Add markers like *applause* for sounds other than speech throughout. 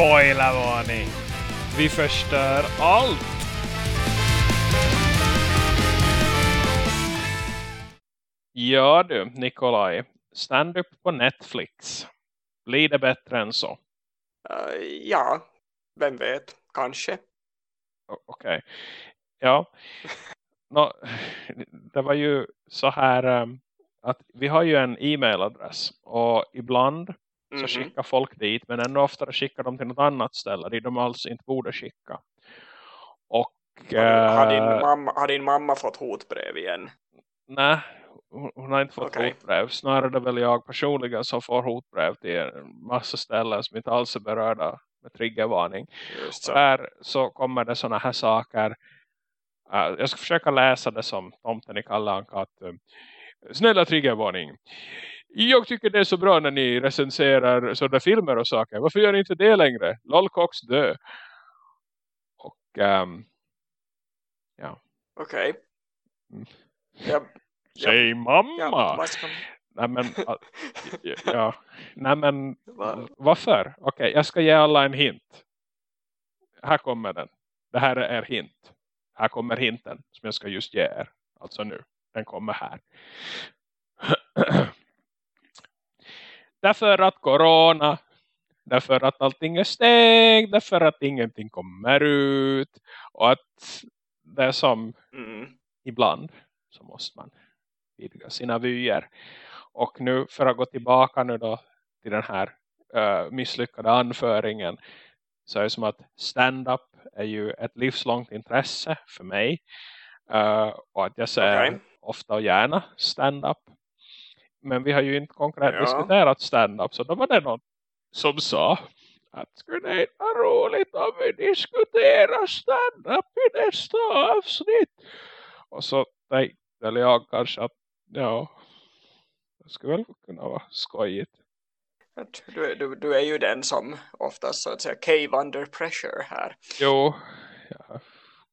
Spoilervarning! Vi förstör allt! Ja du, Nikolaj. Stand-up på Netflix. Blir det bättre än så? Uh, ja, vem vet. Kanske. Okej. Okay. Ja. No, det var ju så här um, att vi har ju en e-mailadress och ibland så mm -hmm. skickar folk dit men ännu oftare skickar de till något annat ställe dit de alls inte borde skicka. Och, har, din eh, mamma, har din mamma fått hotbrev igen? Nej, hon, har inte fått okay. hotbrev. Snarare väl jag personligen som får hotbrev till en massa ställen som inte alls är berörda med triggervarning. Så. Där så kommer det sådana här saker. Uh, jag ska försöka läsa det som tomten i Kalle att uh, snälla triggervarning. Jag tycker det är så bra när ni recenserar sådana filmer och saker. Varför gör ni inte det längre? Lolcox dö. Och um, ja. Okej. Okay. Mm. Ja, Säg ja, mamma! Ja, Nej men, ja. Nej men, varför? Okej, okay, jag ska ge alla en hint. Här kommer den. Det här är hint. Här kommer hinten som jag ska just ge er. Alltså nu. Den kommer här. *clears throat* Därför att corona. Därför att allting är stängt. Därför att ingenting kommer ut. Och att det är som mm. ibland så måste man vidga sina vyer. Och nu för att gå tillbaka nu då till den här uh, misslyckade anföringen så är det som att stand-up är ju ett livslångt intresse för mig. Uh, och att jag ser okay. ofta och gärna stand-up. Men vi har ju inte konkret ja. diskuterat stand-up så då var det någon som sa att skulle det vara roligt om vi diskuterar stand-up i nästa avsnitt. Och så tänkte jag kanske att ja, det skulle väl kunna vara skojigt. Du, du, du är ju den som oftast så att säga cave under pressure här. Jo, ja,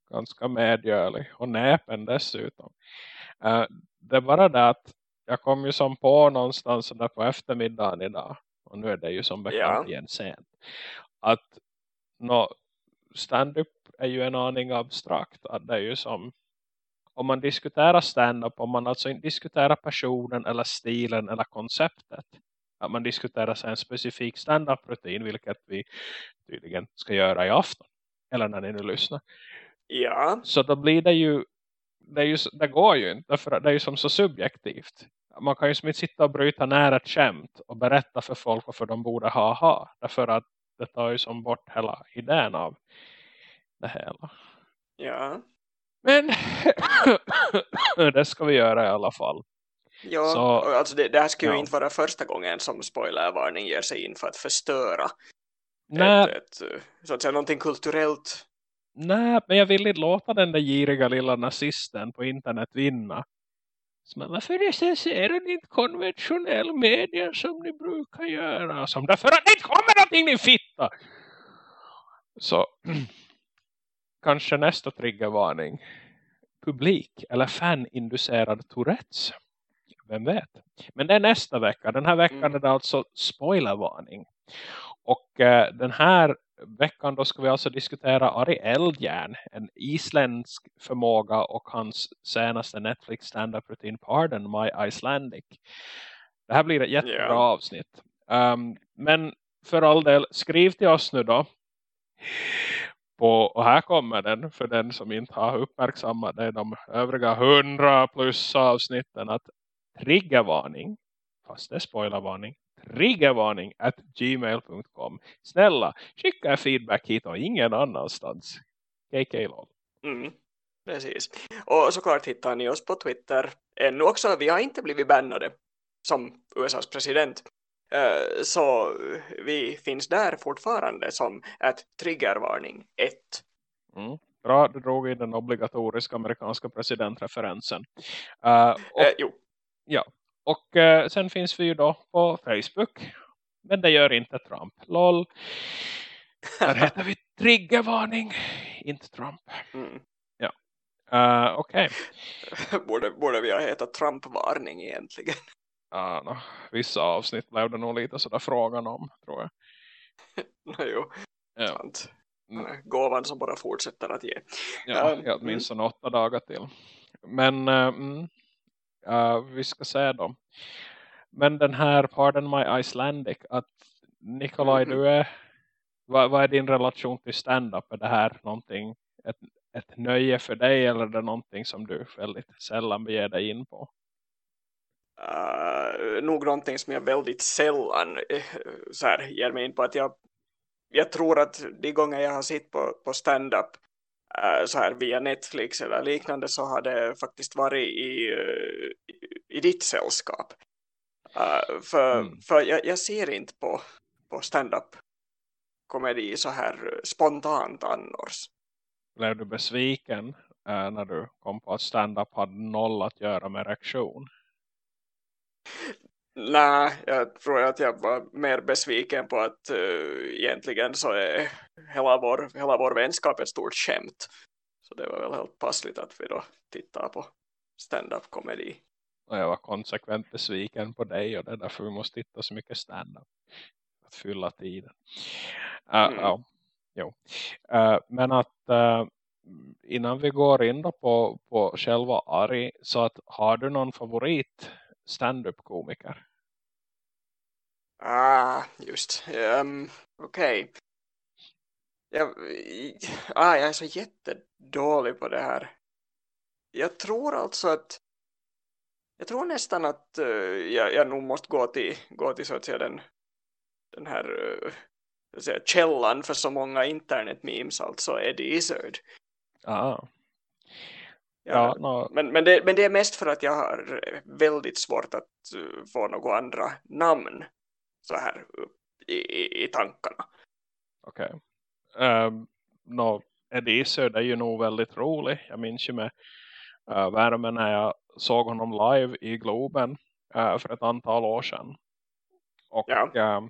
ganska medgörlig och näpen dessutom. Uh, det är bara det att jag kom ju som på någonstans där på eftermiddagen idag. Och nu är det ju som bekant ja. igen sent. Att no, stand-up är ju en aning abstrakt. Att det är ju som om man diskuterar stand-up, om man alltså inte diskuterar personen eller stilen eller konceptet. Att man diskuterar en specifik stand-up-rutin, vilket vi tydligen ska göra i afton. Eller när ni nu lyssnar. Ja. Så då blir det ju, det, ju, det går ju inte, för det är ju som så subjektivt. Man kan ju som inte sitta och bryta nära ett skämt och berätta för folk varför de borde ha ha. Därför att det tar ju som bort hela idén av det hela. Ja. Men *coughs* det ska vi göra i alla fall. Ja, så, alltså det, det här skulle ja. ju inte vara första gången som spoilervarning ger sig in för att förstöra Nej. Ett, ett, så att säga någonting kulturellt. Nej, men jag vill inte låta den där giriga lilla nazisten på internet vinna. Men varför recenserar ni inte konventionell media som ni brukar göra? Som därför att det inte kommer någonting, ni fitta! Så *clears throat* kanske nästa triggervarning. Publik eller faninducerad Tourettes. Vem vet. Men det är nästa vecka. Den här veckan mm. är det alltså spoilervarning. Och eh, den här veckan då ska vi alltså diskutera Ari Eldjärn. En isländsk förmåga och hans senaste Netflix stand-up rutin Pardon My Icelandic. Det här blir ett jättebra yeah. avsnitt. Um, men för all del, skriv till oss nu då på, och här kommer den för den som inte har uppmärksammat det de övriga hundra plus avsnitten att triggervarning, fast det är spoilervarning, triggervarning at gmail.com. Snälla, skicka feedback hit och ingen annanstans. KK-LOL. Mm, precis. Och såklart hittar ni oss på Twitter. Ännu också, vi har inte blivit bannade som USAs president. Eh, så vi finns där fortfarande som ett triggervarning 1. Mm. Bra, du drog in den obligatoriska amerikanska presidentreferensen. Uh, och, eh, jo. Ja, och uh, sen finns vi ju då på Facebook. Men det gör inte Trump. LOL. Där *laughs* heter vi triggervarning, inte Trump. Mm. Ja, uh, okej. Okay. *laughs* borde, borde vi ha hetat Trump-varning egentligen? Ja, no, vissa avsnitt blev det nog lite sådär frågan om, tror jag. *laughs* jo. Ja. Sant. Mm. Gåvan som bara fortsätter att ge. Ja, um, åtminstone mm. åtta dagar till. Men uh, uh, vi ska se då. Men den här Pardon My Icelandic att Nikolaj mm. du är vad, vad är din relation till stand-up? Är det här någonting ett, ett nöje för dig eller är det någonting som du väldigt sällan beger dig in på? Uh, nog någonting som jag väldigt sällan uh, så här, ger mig in på att jag, jag tror att de gånger jag har sett på, på stand-up så här via Netflix eller liknande så har det faktiskt varit i, uh, i ditt sällskap. Uh, för mm. för jag, jag, ser inte på, på stand-up komedi så här spontant annars. Blev du besviken äh, när du kom på att stand-up hade noll att göra med reaktion? Nej, jag tror att jag var mer besviken på att uh, egentligen så är hela vår, hela vår vänskap ett stort skämt. Så det var väl helt passligt att vi då tittar på stand-up komedi. Och jag var konsekvent besviken på dig och det är därför vi måste titta så mycket stand-up. Att fylla tiden. Uh, mm. ja, jo. Uh, men att uh, innan vi går in då på, på själva Ari så att har du någon favorit stand-up komiker? Ah, just. Um, Okej. Okay. Jag, ah, jag är så jättedålig på det här. Jag tror alltså att jag tror nästan att uh, jag, jag nog måste gå till, gå till så att säga den, den här uh, säga, källan för så många internet-memes, alltså Eddie Izzard. Ah. Ja, no. men, men, det, men det är mest för att jag har väldigt svårt att uh, få några andra namn så här i, i, i tankarna. Okej. Okay. Um, no, Eddie Izzard är ju nog väldigt rolig. Jag minns ju med uh, värmen när jag såg honom live i Globen uh, för ett antal år sedan. Och ja. uh,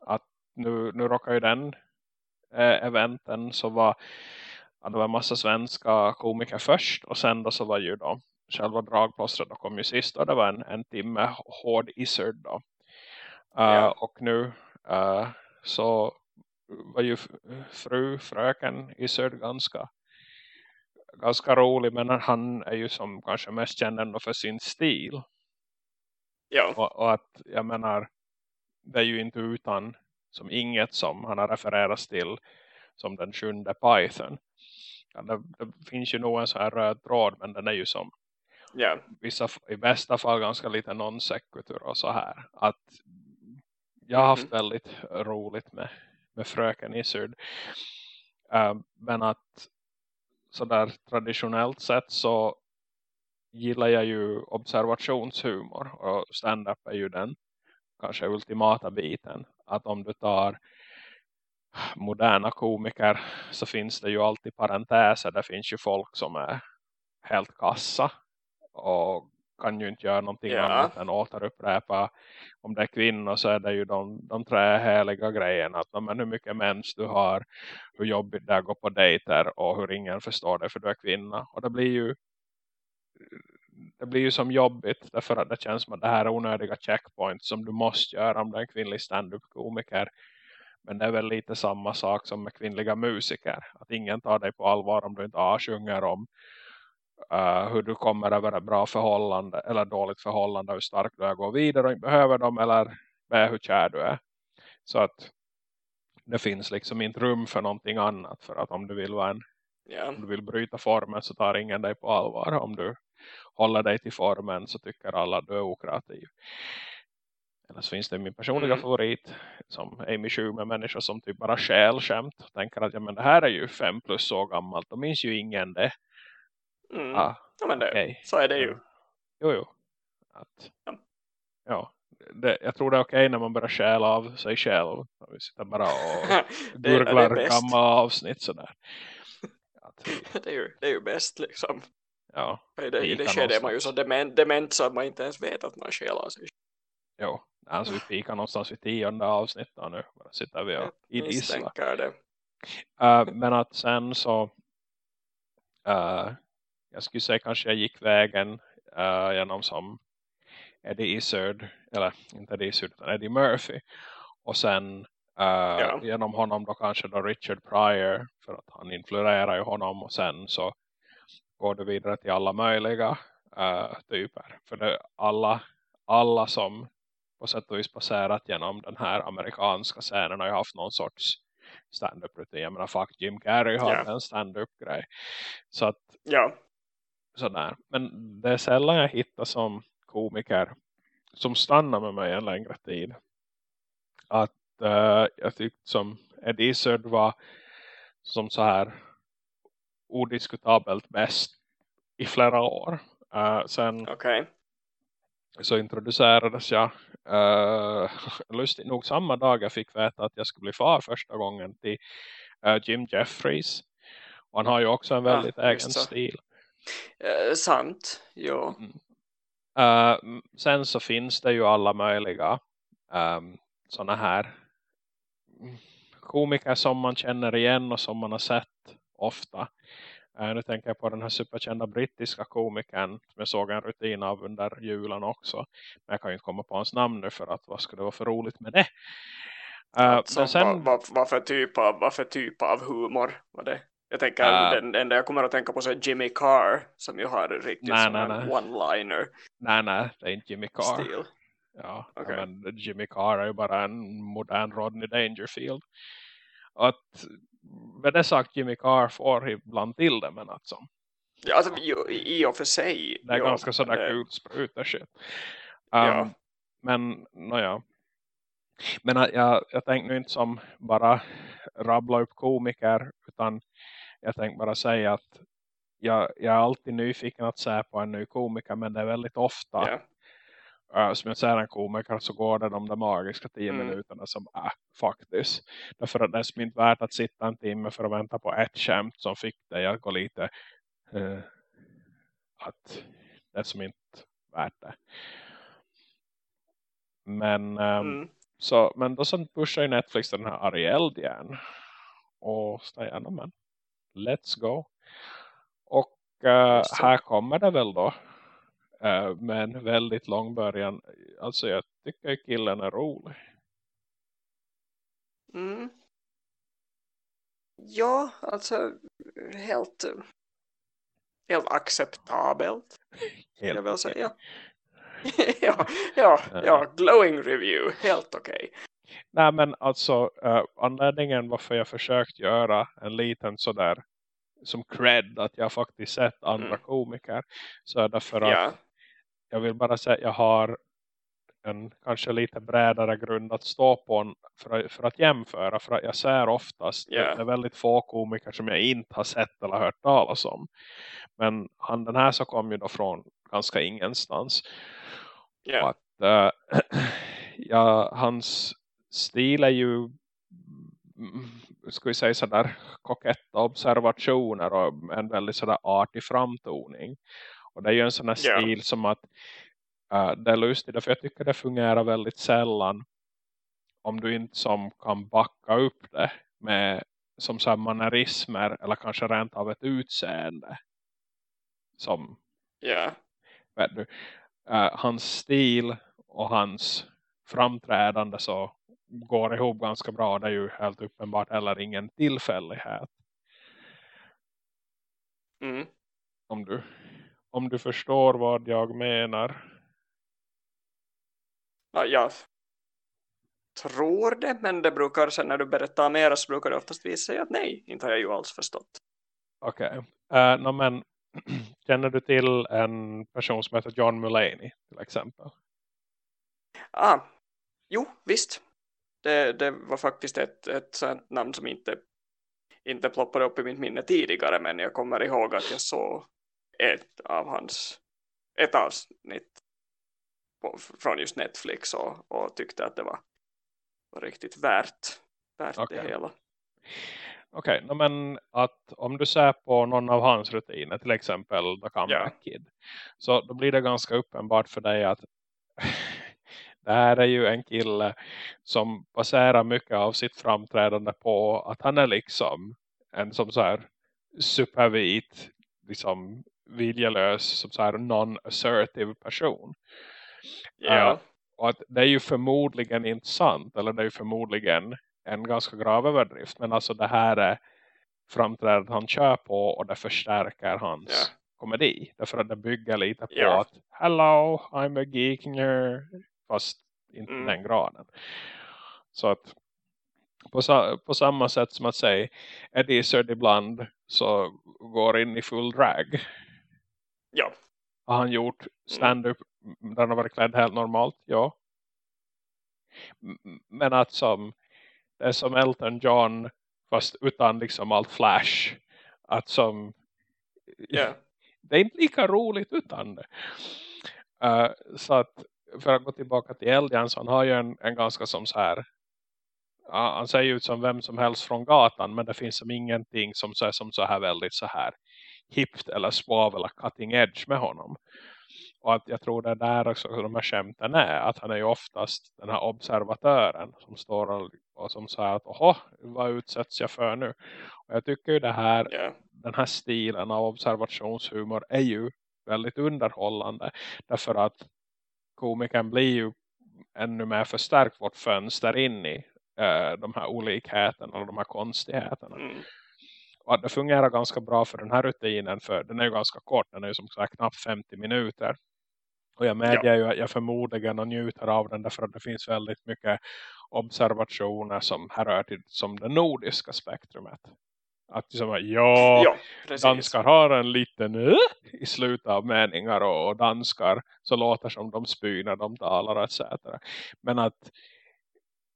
att nu, nu råkar ju den uh, eventen så var ja, det var en massa svenska komiker först och sen då så var ju då själva dragplåstret då kom ju sist och det var en, en timme hård iserd då. Uh, ja. Och nu uh, så var ju fru, fröken Iserd ganska ganska rolig men han är ju som kanske mest känd ändå för sin stil. Ja. Och, och, att jag menar det är ju inte utan som inget som han har refererats till som den sjunde Python. Ja, det, det, finns ju nog en så här röd tråd men den är ju som yeah. vissa, i bästa fall ganska lite non-sequitur och så här. Att jag har haft mm väldigt roligt med, med fröken Izzard. Uh, ehm, men att sådär traditionellt sett så gillar jag ju observationshumor och stand-up är ju den kanske ultimata biten. Att om du tar moderna komiker så finns det ju alltid parenteser. Det finns ju folk som är helt kassa och kan ju inte göra någonting ja. annat än återupprepa om det är kvinnor så är det ju de, de tre heliga grejerna. Att men hur mycket mens du har hur jobbigt det är att gå på dejter och hur ingen förstår det för du är kvinna. Och det blir ju det blir ju som jobbigt. Därför att det känns som att det här är onödiga checkpoints som du måste göra om du är en kvinnlig stand-up komiker. Men det är väl lite samma sak som med kvinnliga musiker. Att ingen tar dig på allvar om du inte sjunger om uh, hur du kommer över ett bra förhållande eller dåligt förhållande, hur starkt du är att gå vidare och inte behöver dem eller med hur kär du är. Så att det finns liksom inte rum för någonting annat för att om du vill vara en yeah. om du vill bryta formen så tar ingen dig på allvar. Om du håller dig till formen så tycker alla att du är okrativ. Eller så finns det min personliga mm. favorit som Amy Schumer, människor som typ bara skämt och tänker att ja, men det här är ju fem plus år gammalt, då minns ju ingen det. Mm. Ah, ja, men det, okay. så är det ju. Jo, jo. Att, ja. ja det, jag tror det är okej okay när man börjar stjäla av sig själv. Vi sitter bara och *laughs* gurglar gamla avsnitt sådär. Att, *laughs* det, är ju, det är ju bäst liksom. Ja. I det, i det skedet är man ju så dement, dement så att man inte ens vet att man stjälar av sig Jo, alltså vi *laughs* pikar någonstans vid tionde avsnittet nu. Bara sitter vi och idisslar. det. Uh, men att sen så uh, jag skulle säga kanske jag gick vägen uh, genom som Eddie Izzard, eller inte Eddie Izzard utan Eddie Murphy och sen Uh, Ja. Genom honom då kanske då Richard Pryor. För att han influerar ju honom. Och sen så går det vidare till alla möjliga uh, typer. För det, alla, alla som på sätt och vis passerat genom den här amerikanska scenen har ju haft någon sorts stand-up rutin. Jag menar fuck Jim Carrey har Ja. en stand-up grej. Så att Ja, sådär. Men det är sällan jag hittar som komiker som stannar med mig en längre tid. Att uh, jag tyckte som Eddie Izzard var som så här odiskutabelt bäst i flera år. Uh, sen okej. så introducerades jag uh, *laughs* lustigt nog samma dag jag fick veta att jag skulle bli far första gången till uh, Jim Jeffries. Och han har ju också en väldigt Ah, egen stil. Eh, sant, jo. Uh, sen så finns det ju alla möjliga um, sådana här komiker som man känner igen och som man har sett ofta. Uh, nu tänker jag på den här superkända brittiska komikern som jag såg en rutin av under julen också. Men jag kan ju inte komma på hans namn nu för att vad skulle det vara för roligt med det? Uh, Alltså, men sen, vad, vad, vad, för typ av, vad för typ av humor var det? Jag tänker, Äh. den, enda jag kommer att tänka på så är Jimmy Carr som ju har riktigt Nej, nej, nej. one-liner nej, nej, det är inte Jimmy Carr. stil. Ja, Okej. men Jimmy Carr är ju bara en modern Rodney Dangerfield. Att med det sagt Jimmy Carr får ibland till det men alltså Ja, alltså, i och för sig. det är jo, ganska sådär det- kul spruta shit. Um, Ja. Men nåja. Men att jag, jag tänkte nu inte som bara rabbla upp komiker utan jag tänkte bara säga att jag, jag är alltid nyfiken att se på en ny komiker men det är väldigt ofta Ja. Uh, som jag ser en komiker så går det de där magiska tio Mm. minuterna som äh, faktiskt. Därför att det är som inte värt att sitta en timme för att vänta på ett skämt som fick dig att gå lite uh, att det är som inte värt det. Men, um, Mm. så, men då så pushar ju Netflix den här Ariel igen. Och säger men let's go. Och uh, här kommer det väl då eh, med en väldigt lång början. Alltså jag tycker killen är rolig. Mm. Ja, alltså helt, eh, helt acceptabelt. Skulle jag väl säga. *laughs* ja, ja, ja, glowing review, helt okej. Nej men alltså eh, anledningen varför jag försökt göra en liten sådär som cred att jag faktiskt sett andra Mm. komiker. Så är det för att Ja, jag vill bara säga att jag har en kanske lite bredare grund att stå på för, att, för att jämföra. För att jag ser oftast Ja. det är väldigt få komiker som jag inte har sett eller hört talas om. Men han, den här så kom ju då från ganska ingenstans. Ja, att eh, *clears throat* ja, hans stil är ju mm, ska vi säga sådär koketta observationer och en väldigt sådär artig framtoning. Och det är ju en sån här Ja. stil som att eh, det är lustigt för jag tycker det fungerar väldigt sällan om du inte som kan backa upp det med som så här mannerismer eller kanske rent av ett utseende som ja, vet du, eh, hans stil och hans framträdande så går ihop ganska bra. Det är ju helt uppenbart heller ingen tillfällighet. mm. Om du, om du förstår vad jag menar. ja, jag tror det, men det brukar sen när du berättar mer så brukar det oftast visa sig att nej, inte har jag ju alls förstått. Okej. Okay. no, men *clears throat* känner du till en person som heter John Mulaney till exempel? Ah, jo, visst. Det, det var faktiskt ett, ett sånt namn som inte, inte ploppade upp i mitt minne tidigare, men jag kommer ihåg att jag såg ett av hans ett avsnitt på, från just Netflix och, och tyckte att det var, var riktigt värt, värt Okej. det hela. Okej, okay, men att om du ser på någon av hans rutiner, till exempel The Comeback Kid, så då blir det ganska uppenbart för dig att det här är ju en kille som baserar mycket av sitt framträdande på att han är liksom en som så här supervit, liksom viljelös, som så här non-assertive person. Ja, Uh, och att det är ju förmodligen inte sant, eller det är ju förmodligen en ganska grav överdrift. Men alltså det här är framträdandet han kör på och det förstärker hans Ja. komedi. Därför att det bygger lite på Ja. att hello, I'm a geek nerd. Fast inte Mm. den graden. Så att på, sa- på samma sätt som att säga Eddie ibland så går in i full drag. Ja. Har han gjort stand-up där han har varit klädd helt normalt? Ja. Men att som det är som Elton John fast utan liksom allt flash. Att som Ja. *laughs* det är inte lika roligt utan det. Eh, så att för att gå tillbaka till Eldian så han har ju en, en ganska som så här ja, han ser ju ut som vem som helst från gatan men det finns som ingenting som så, är som så här väldigt så här hippt eller suave eller cutting edge med honom. Och att jag tror det är där också de här skämten är. Att han är ju oftast den här observatören som står och, och som säger att åh, vad utsätts jag för nu? Och jag tycker ju det här Ja. den här stilen av observationshumor är ju väldigt underhållande. Därför att komikern blir ju ännu mer förstärkt vårt fönster in i eh, de här olikheterna och de här konstigheterna. Mm. Och att det fungerar ganska bra för den här rutinen för den är ju ganska kort, den är ju som sagt knappt 50 minuter. Och jag medger ju att jag förmodligen och njuter av den därför att det finns väldigt mycket observationer som här rör till som det nordiska spektrumet. Att liksom, ja, Ja, danskar har en liten ö i slutet av meningar och, och danskar så låter som de spyr när de talar etc. Men att,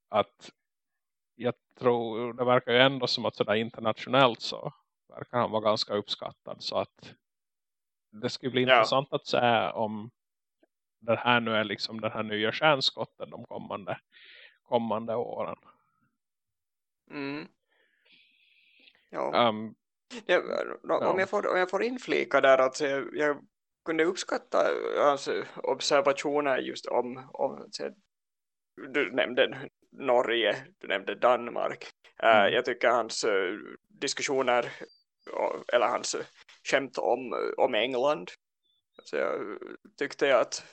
att jag tror det verkar ju ändå som att sådär internationellt så verkar han vara ganska uppskattad så att det skulle bli Ja. intressant att se om det här nu är liksom den här nya stjärnskotten de kommande, kommande åren. Mm. Ja. Um, Ja, om, jag får, om jag får inflika där att jag, jag kunde uppskatta alltså, observationer just om, om så, du nämnde Norge, du nämnde Danmark. Eh, Mm. jag tycker hans eh, diskussioner eller hans eh, skämt om, om England så jag tyckte jag att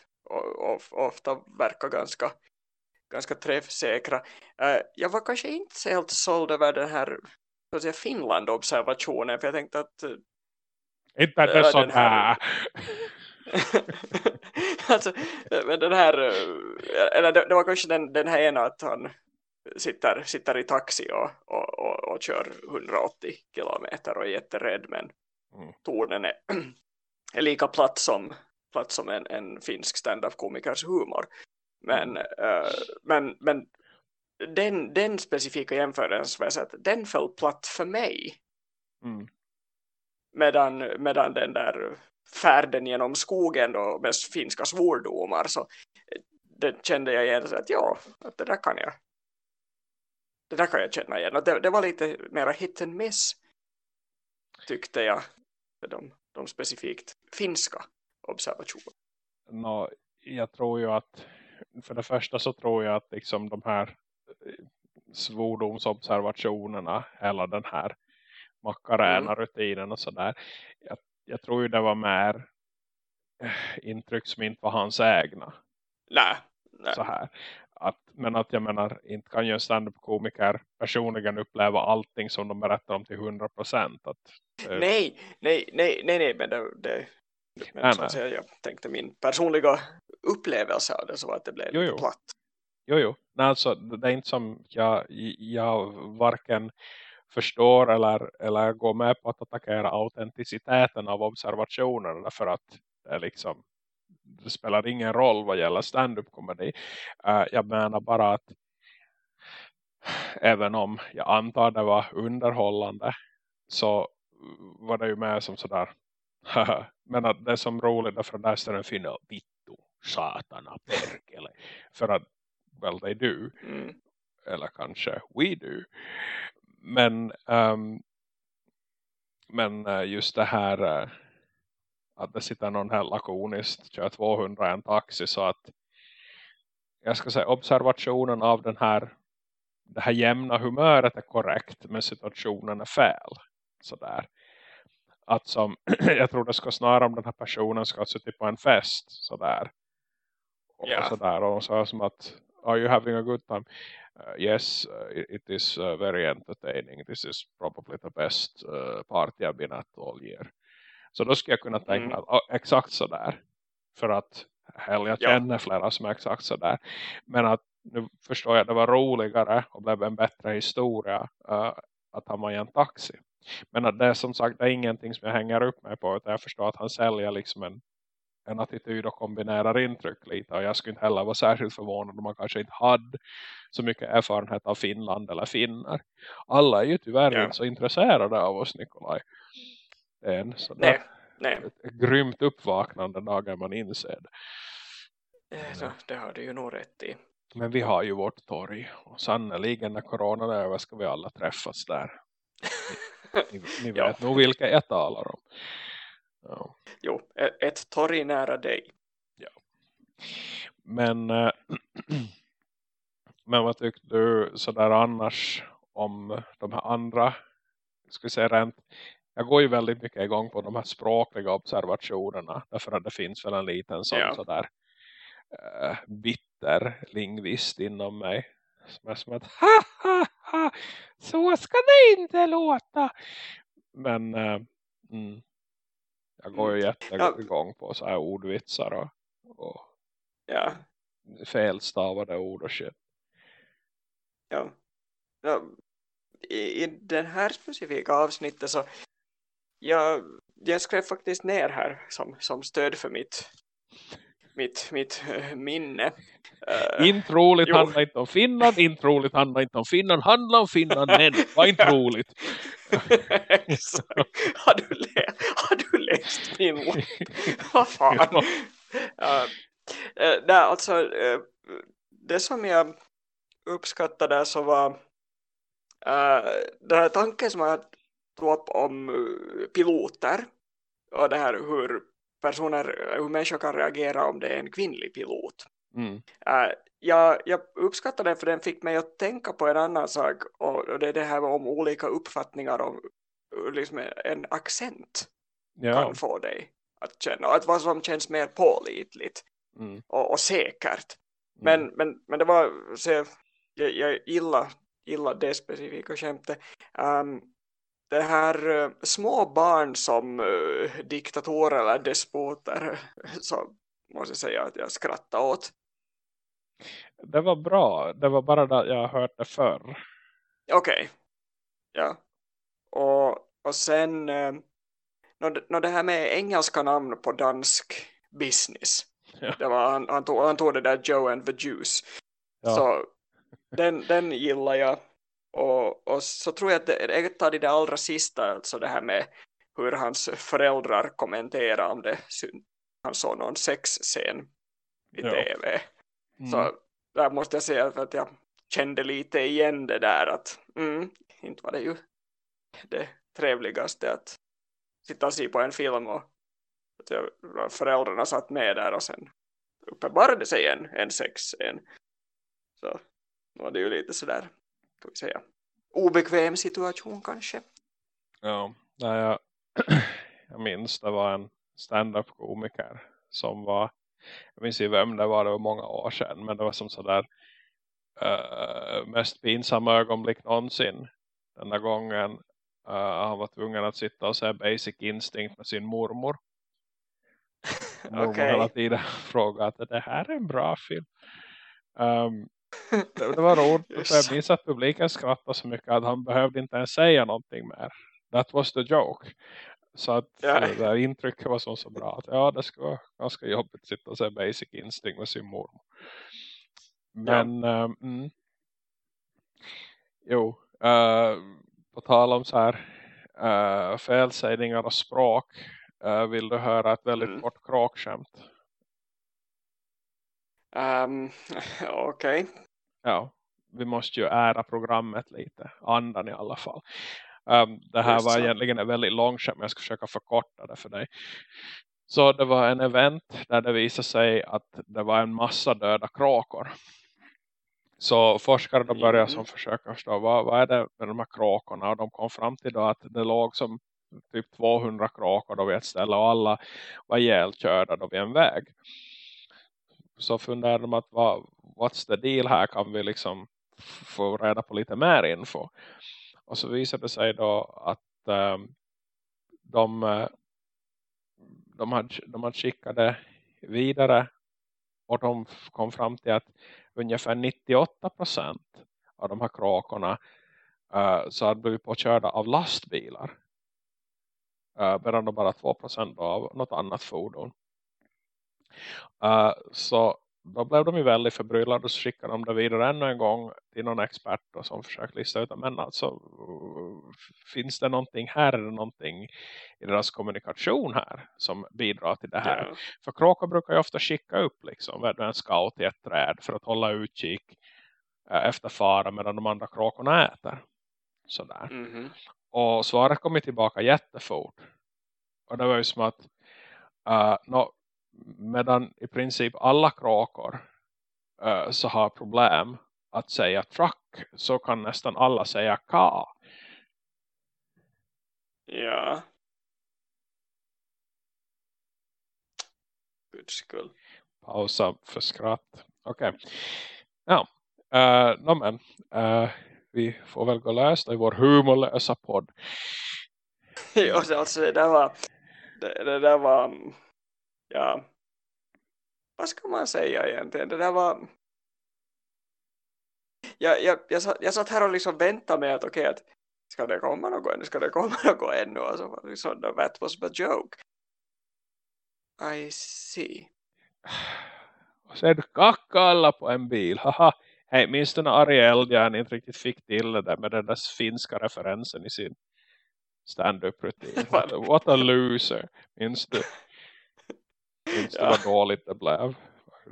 of, ofta verkar ganska ganska träffsäkra. Eh, jag var kanske inte helt såld över den här att säga, Finland-observationen för jag tänkte att eh, inte är det Ja, sånt den här- *laughs* alltså, men den här eh, eller det, det var kanske den, den här ena att han sitter, sitter i taxi och, och, och, och kör 180 kilometer och är jätterädd men Mm. tonen är, *clears throat* är lika platt som, platt som en, en finsk stand-up-komikers humor. Men, eh, men, men den, den specifika jämförelsen var så att den föll platt för mig Mm. medan, medan den där färden genom skogen då med finska svordomar så eh, det kände jag igen så att ja, att det där kan jag det där kan jag känna igen och det, det var lite mera hit and miss tyckte jag de, de specifikt finska observationerna. Nå, jag tror ju att för det första så tror jag att liksom de här svordomsobservationerna eller den här makarena-rutinen och sådär. Jag, jag tror ju det var mer eh, intryck som inte var hans egna. Nej, nej. Så här. Att, men att jag menar, inte kan ju en stand-up-komiker personligen uppleva allting som de berättar om till 100%. Att, eh, nej, nej, nej, nej, nej, men det, det men Nej, så nej. säga, jag tänkte min personliga upplevelse av det så att det blev Jo, lite jo. platt. Jo, jo. Nej, alltså, det är inte som jag, jag varken förstår eller, eller går med på att attackera autenticiteten av observationerna därför att det, är liksom, det spelar ingen roll vad gäller stand-up komedi. Eh, jag menar bara att även om jag antar det var underhållande så var det ju med som sådär men att det är som roligt därför att där står en finna vittu, satana, perkele för att well they do Mm. eller kanske we do. Men, ehm, men eh, just det här eh, att det sitter någon här lakoniskt kör 200 i en taxi så att jag ska säga observationen av den här det här jämna humöret är korrekt men situationen är fel. Sådär. Att som, *clears throat* jag tror det ska snarare om den här personen ska ha suttit på en fest sådär. Och, Ja. sådär och så som att are you having a good time? uh, yes uh, it, it is uh, very entertaining this is probably the best uh, party I've been at all year så då skulle jag kunna tänka mm. att oh, exakt så där för att hell, jag känner ja. flera som är exakt så där men att nu förstår jag att det var roligare och blev en bättre historia uh, att han var i en taxi men att det är som sagt det är ingenting som jag hänger upp mig på utan jag förstår att han säljer liksom en en attityd och kombinerar intryck lite. Och jag skulle inte heller vara särskilt förvånad om man kanske inte hade så mycket erfarenhet av Finland eller finnar. Alla är ju tyvärr ja. inte så intresserade av oss Nikolaj. Det är en nej, nej. Ett, grymt uppvaknande dagar man inser det. Ja, eh, det har du ju nog rätt i. Men vi har ju vårt torg. Och sannoliken när corona är över ska vi alla träffas där. Ni, ni *laughs* vet ja. nog vilka jag talar om. Ja. Jo, ett torg nära dig. Ja. Men, äh, *clears throat* men vad tyckte du sådär annars om de här andra, vi säga rent, jag går ju väldigt mycket igång på de här språkliga observationerna. Därför att det finns väl en liten sån ja. sådär äh, bitter lingvist inom mig. Som är som att ha ha ha, så ska det inte låta. Men äh, mm, jag går ju mm. jättegång på så här ordvitsar och, och ja. felstavade ord och shit. Ja. ja. I, I den här specifika avsnittet så jag, jag skrev faktiskt ner här som, som stöd för mitt mitt, mitt äh, minne. Uh, inte roligt handlar inte om Finland, inte roligt handlar inte om Finland, handlar om Finland, men var inte roligt. *laughs* har, du har du läst min *laughs* Vad fan? Ja. Uh, uh, nej, alltså, uh, det som jag uppskattade så var uh, den här tanken som jag tog upp om piloter och det här hur personer, hur människor kan reagera om det är en kvinnlig pilot. Mm. Uh, jag, jag uppskattar den för den fick mig att tänka på en annan sak och, det är det här om olika uppfattningar om liksom en accent ja. kan få dig att känna att vad som känns mer pålitligt mm. och, och, säkert. Men, mm. men, men det var så jag, jag gillar, gillar det specifika skämtet. Um, det här uh, små barn som uh, diktatorer eller despoter så måste jag säga att jag skrattar åt. Det var bra. Det var bara att jag hört det förr. Okej. Okay. Ja. Och, och sen uh, när det här med engelska namn på dansk business. Ja. Det var, han, han, tog, han tog det där Joe and the Juice. Ja. Så den, den gillar jag. Och, och så tror jag att det ett av de allra sista, alltså det här med hur hans föräldrar kommenterar om det. Han såg någon sexscen i ja. tv. Mm. Så där måste jag säga att jag kände lite igen det där att mm, inte var det ju det trevligaste att sitta och se på en film och att jag, föräldrarna satt med där och sen uppenbarade sig en, en sexscen. Så var det ju lite sådär vi säga, obekväm situation kanske. Ja, nej, jag, *clears throat* jag minns det var en stand-up-komiker som var, jag minns inte vem det var, det var många år sedan, men det var som sådär uh, mest pinsamma ögonblick någonsin. Den där gången uh, han var tvungen att sitta och se Basic Instinct med sin mormor. Mormor *laughs* okay. hela tiden *laughs* frågade att det här är en bra film. Um, det, var roligt för *laughs* jag minns att publiken skrattade så mycket att han behövde inte ens säga någonting mer. That was the joke. Så att ja. det där intrycket var så, så bra. Att, ja, det skulle vara ganska jobbigt att sitta och säga basic instinct med sin mormor. Men, ja. um, mm. jo, uh, på tal om så här uh, felsägningar och språk. Uh, vill du höra ett väldigt mm. kort kråkskämt? Um, *laughs* Okej. Okay. Ja, vi måste ju ära programmet lite. Andan i alla fall. Um, det här var egentligen en väldigt lång skämt. Jag ska försöka förkorta det för dig. Så det var en event där det visade sig att det var en massa döda kråkor. Så forskare då började mm. som försöka förstå vad, vad är det med de här kråkorna. Och de kom fram till då att det låg som typ 200 kråkor då vid ett ställe. Och alla var ihjälkörda då vid en väg så funderar de att vad, what's the deal här kan vi liksom få reda på lite mer info. Och så visade det sig då att äh, de, eh, de, hade, de hade skickade vidare och de kom fram till att ungefär 98% av de här kråkorna uh, så hade blivit påkörda av lastbilar. Uh, medan de bara 2% av något annat fordon. Uh, så då blev de ju väldigt förbryllade och så skickade de det vidare ännu en gång till någon expert då, som försöker lista ut men alltså finns det någonting här eller någonting i deras kommunikation här som bidrar till det här. Yeah. För kråkor brukar ju ofta skicka upp liksom en scout i ett träd för att hålla utkik eh, efter fara medan de andra kråkorna äter. Sådär. Mm -hmm. Och svaret kom tillbaka jättefort. Och det var ju som att uh, no, medan i princip alla kråkor uh, så har problem att säga truck så kan nästan alla säga ka. Ja. Guds skull. Pausa för skratt. Okej. Okay. Ja. Uh, no, men, uh, vi får väl gå löst i vår humorlösa podd. *laughs* ja, alltså det där var det, det där var ja, vad ska man säga egentligen? Det där var... Jag, jag, jag, satt, jag satt här och liksom väntade med att okej, okay, att ska det komma något ännu? Ska det komma *laughs* något ännu? Och så det liksom, that was a joke. I see. *sighs* Och du kacka alla på en bil. Haha. Hej, minns du när Ariel Jan inte riktigt fick till det där med den där finska referensen i sin stand-up rutin? *laughs* What a loser. Minns du? Minns ja. vad dåligt det blev.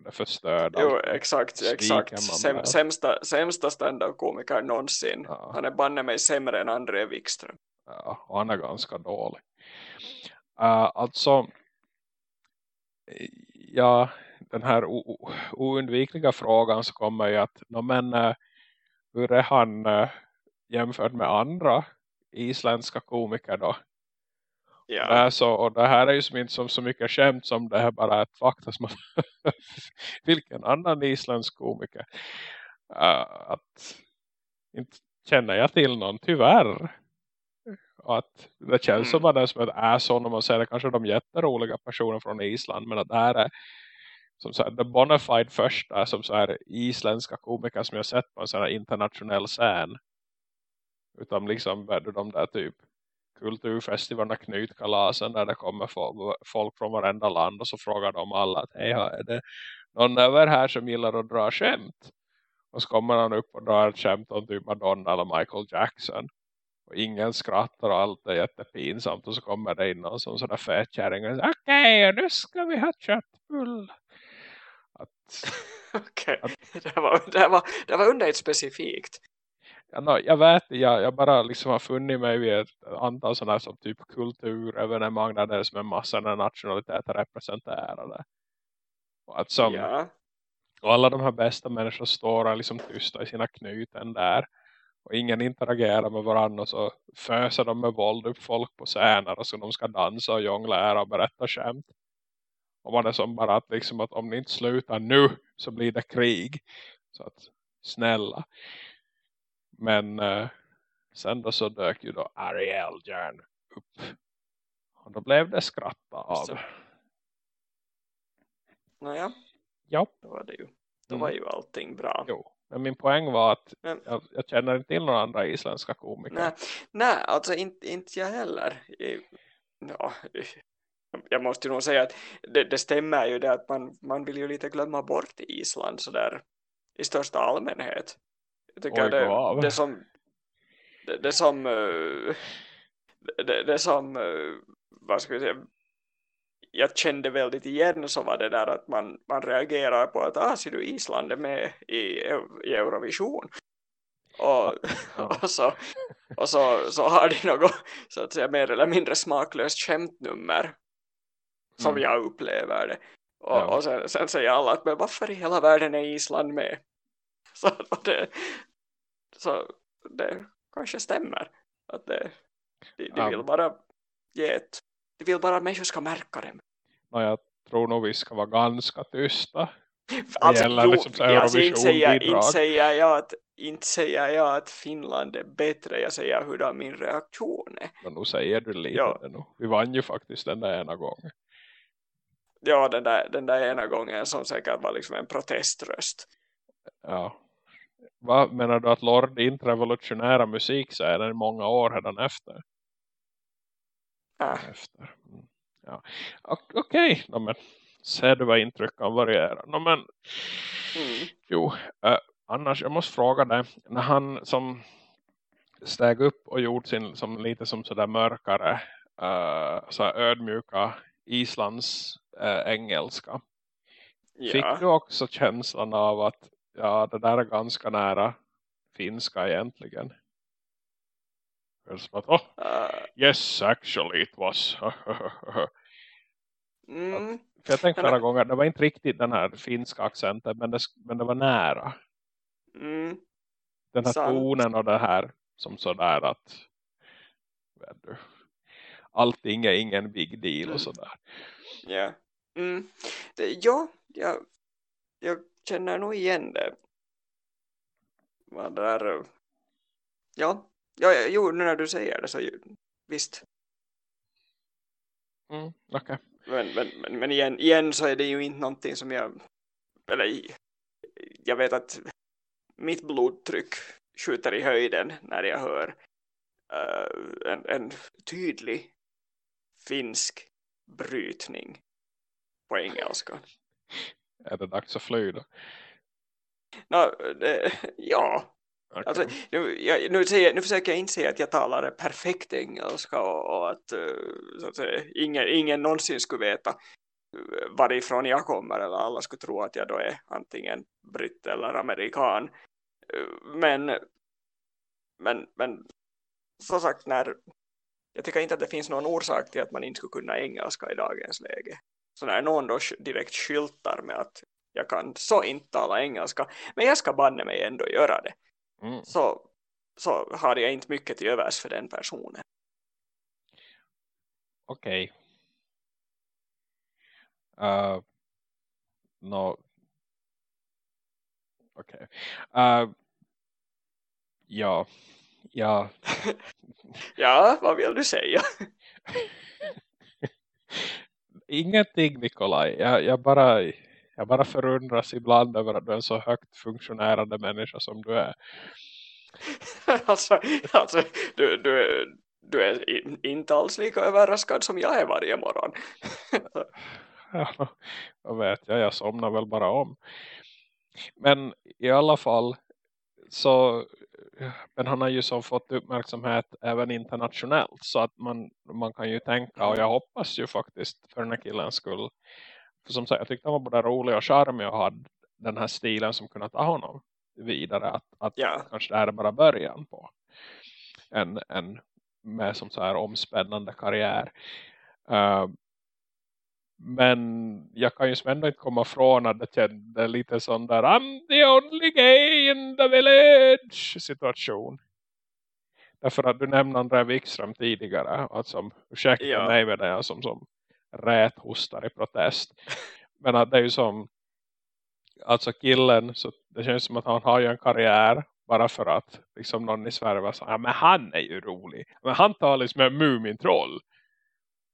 Det förstörde. Jo, exakt. exakt. Säm, sämsta, sämsta stand-up-komiker någonsin. Ja. Han är banne mig sämre än André Wikström. Ja, och han är ganska dålig. Uh, alltså, ja, den här oundvikliga frågan så kommer ju att, no, men uh, hur är han uh, jämfört med andra isländska komiker då? Ja. Äh, så, och det här är ju som inte som så mycket skämt som det är bara ett fakta som *laughs* vilken annan isländsk komiker uh, att inte känner jag till någon tyvärr att det känns mm. som att det är som ett asshole när man säger det kanske de jätteroliga personer från Island men att det här är som så här, the bona fide första som så här isländska komiker som jag sett på en sån här internationell scen utan liksom de där typ kulturfestivalerna knytkalasen där det kommer folk från varenda land och så frågar de alla att hej, är det någon över här som gillar att dra skämt? Och så kommer han upp och drar ett skämt om typ Madonna eller Michael Jackson. Och ingen skrattar och allt är jättepinsamt. Och så kommer det in någon som sådär fetkärring och säger okej, okay, nu ska vi ha köttbull. Okej, okay. det, var, det, var, det var under ett specifikt jag, jag vet jag, jag bara liksom har funnit mig vid ett antal sådana som typ kulturevenemang där det är som en massa nationaliteter representerade. Och, att som, ja. och alla de här bästa människor står liksom tysta i sina knuten där. Och ingen interagerar med varandra och så föser de med våld upp folk på scener och så de ska dansa och jonglera och berätta skämt. Och man är som bara att, liksom att om ni inte slutar nu så blir det krig. Så att snälla. Men eh, sen då så dök ju då Ariel Jern upp. Och då blev det skratta av. Så. Naja. Ja. Då var det ju, då mm. var ju allting bra. Jo. Men min poäng var att Men, jag, jag, känner inte till några andra isländska komiker. Nej, nej alltså inte, inte jag heller. Ja, *laughs* jag måste ju nog säga att det, det, stämmer ju det att man, man vill ju lite glömma bort Island så där i största allmänhet. Tycker Oj, det, det som det, det som eh, det, det som eh, vad ska jag säga jag kände väldigt igen så var det där att man, man reagerar på att ah, ser du Island är med i, i Eurovision? Och, *laughs* och, så, och så, så har de något så att säga mer eller mindre smaklöst skämtnummer som mm. jag upplever det. Och, ja. och sen, sen säger alla att men varför i hela världen är Island med *laughs* så det, så det kanske stämmer att det, de, de vill bara ge ett, de vill bara att människor ska märka det. No, jag tror nog vi ska vara ganska tysta Alltså, jo, liksom alltså, inte, säger, inte, säger jag att, inte säger jag att Finland är bättre, jag säger hur min reaktion är. Men nu säger du lite Ja. nu. Vi vann ju faktiskt den där ena gången. Ja, den där, den där ena gången som säkert var liksom en proteströst. Ja. Vad menar du att Lord inte revolutionära musik så är i många år redan efter? Ah, efter. Mm. Ja. O- Okej, no, men ser du vad intryck kan variera. No, men, mm, jo, eh, annars jag måste fråga dig. När han som steg upp och gjorde sin som, lite som sådär mörkare uh, så ödmjuka Islands eh, engelska. Fick ja. du också känslan av att ja, det där är ganska nära finska egentligen? Som att, oh, yes actually it was. mm, För jag tänkte flera gånger, det var inte riktigt den här finska accenten, men det, men det var nära. mm, Den här Sant. tonen och det här, som sådär att du, allting är ingen big deal Mm. och sådär. ja. Mm. Det, ja, jag, jag känner nog igen det. Vad där, ja, ja, jo, nu när du säger det så ju, visst. Mm, Okej. Men, men, men, men igen, igen så är det ju inte någonting som jag eller jag vet att mitt blodtryck skjuter i höjden när jag hör eh, en, en tydlig finsk brytning på engelska. Är det dags att fly då? Nå, det, ja, Okej. Alltså, nu, jag, nu, säger, nu försöker jag inte säga att jag talar perfekt engelska och, och att, eh, att säga, ingen, ingen någonsin skulle veta eh, varifrån jag kommer eller alla skulle tro att jag då är antingen britt eller amerikan. Eh, Men, men, men som sagt, när, jag tycker inte att det finns någon orsak till att man inte skulle kunna engelska i dagens läge. Så när någon då direkt skyltar med att jag kan så inte tala engelska, men jag ska banne mig ändå göra det Mm. så, så har jag inte mycket till övers för den personen. Okej. Uh, no. Okej. Uh, ja. Ja. *laughs* Ja, vad vill du säga? *laughs* Ingenting Nikolaj. Jag, jag, bara, jag bara förundras ibland över att du är en så högt funktionerande människa som du är. *laughs* alltså, alltså du, du, är- du är in, inte alls lika överraskad som jag är varje morgon. *laughs* Ja, vad vet jag, jag somnar väl bara om. Men i alla fall så men han har ju så fått uppmärksamhet även internationellt så att man, man kan ju tänka och jag hoppas ju faktiskt för den här killens skull för som sagt jag tyckte han var både rolig och charmig och hade den här stilen som kunde ta honom vidare att, att Ja, kanske det här är bara början på en, en med som så här omspännande karriär. Uh, men jag kan ju ändå inte komma från att det kände lite sån där I'm the only gay in the village situation. Därför att du nämnde André Wikström tidigare. Att som, ursäkta Ja. mig med det jag som, som rät hostar i protest. *laughs* Men att det är ju som alltså killen så det känns som att han har ju en karriär bara för att liksom någon i Sverige var så ja men han är ju rolig. Men han talar liksom med Mumintroll.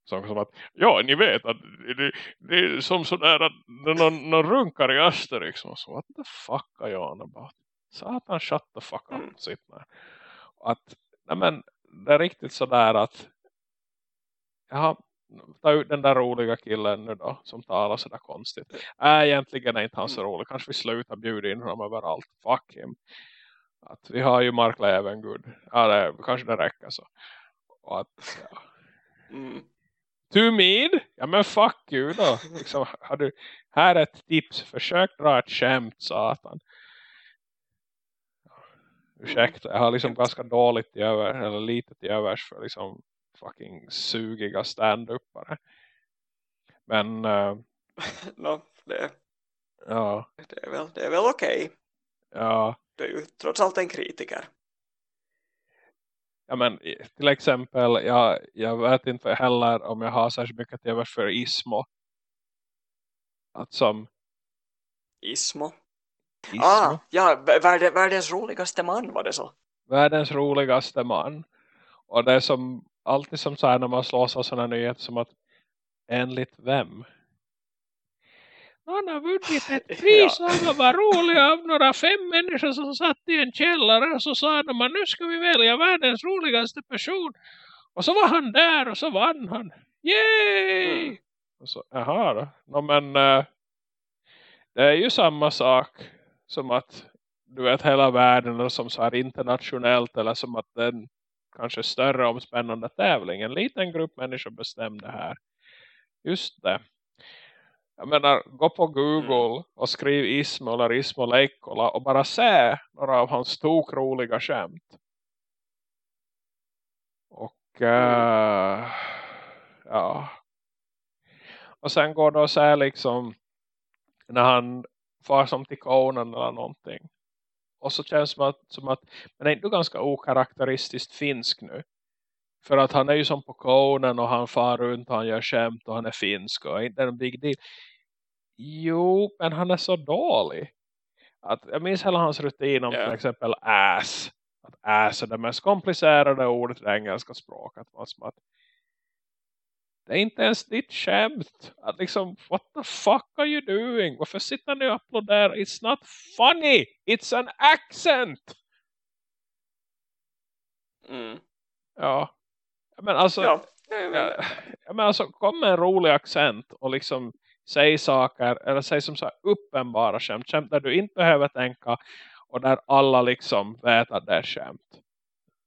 Som, som att, ja ni vet att det, det är som sådär att någon, någon runkar i Asterix. Och så, what the fuck are you on about? Satan, shut the fuck up. Mm. Sitt. Och att, nej men, det är riktigt sådär att ja, ta ut den där roliga killen nu då som talar sådär konstigt. Äh, egentligen är inte han så Mm. rolig. Kanske vi slutar bjuda in honom överallt. Fuck him. Att vi har ju Mark Levengood. Ja, det, kanske det räcker så. Och att, ja. mm. To mean? Ja men fuck you då. *laughs* Liksom, har du, här är ett tips. Försök dra ett skämt, satan. Ursäkta, jag har liksom ganska dåligt till över, eller lite till övers för liksom fucking sugiga stand-uppare. Men eh, *laughs* no, det, ja, det är väl, det är väl okej. ja, Du är ju trots allt en kritiker. Ja men till exempel jag, jag vet inte heller om jag har särskilt mycket till för Ismo. Att som Ismo. Ismo. Ah, ja, värld, världens roligaste man var det så. Världens roligaste man. Och det är som alltid som så här när man slås av sådana nyheter som att enligt vem? Någon har vunnit ett *laughs* pris och alla var roliga av några fem människor som satt i en källare och så sa de nu ska vi välja världens roligaste person. Och så var han där och så vann han. Yay! Mm. Och så, jaha då. No, men eh, det är ju samma sak som att du vet hela världen är som så här internationellt eller som att den kanske större omspännande tävling. En liten grupp människor bestämde här. Just det. Jag menar, gå på Google och skriv Ismo eller Ismo Leikkola och bara se några av hans tokroliga skämt. Och eh, ja. Och sen går det att säga liksom när han far som till konen eller någonting. Och så känns det som att, som att men är inte ganska okaraktäristiskt finsk nu. För att han är ju som på konen och han far runt och han gör skämt och han är finsk och inte en big deal. Jo, men han är så dålig. Att, jag minns hela hans rutin om Ja. till exempel ass. Att ass är det mest komplicerade ordet i det engelska språket. Att, det är inte ens ditt skämt. Att liksom, what the fuck are you doing? Varför sitter ni och applåderar? It's not funny. It's an accent. Mm. Ja. Men alltså, Ja, *laughs* ja, men- alltså kom med en rolig accent och liksom säg saker eller säg som så här uppenbara skämt, skämt där du inte behöver tänka och där alla liksom vet att det är skämt.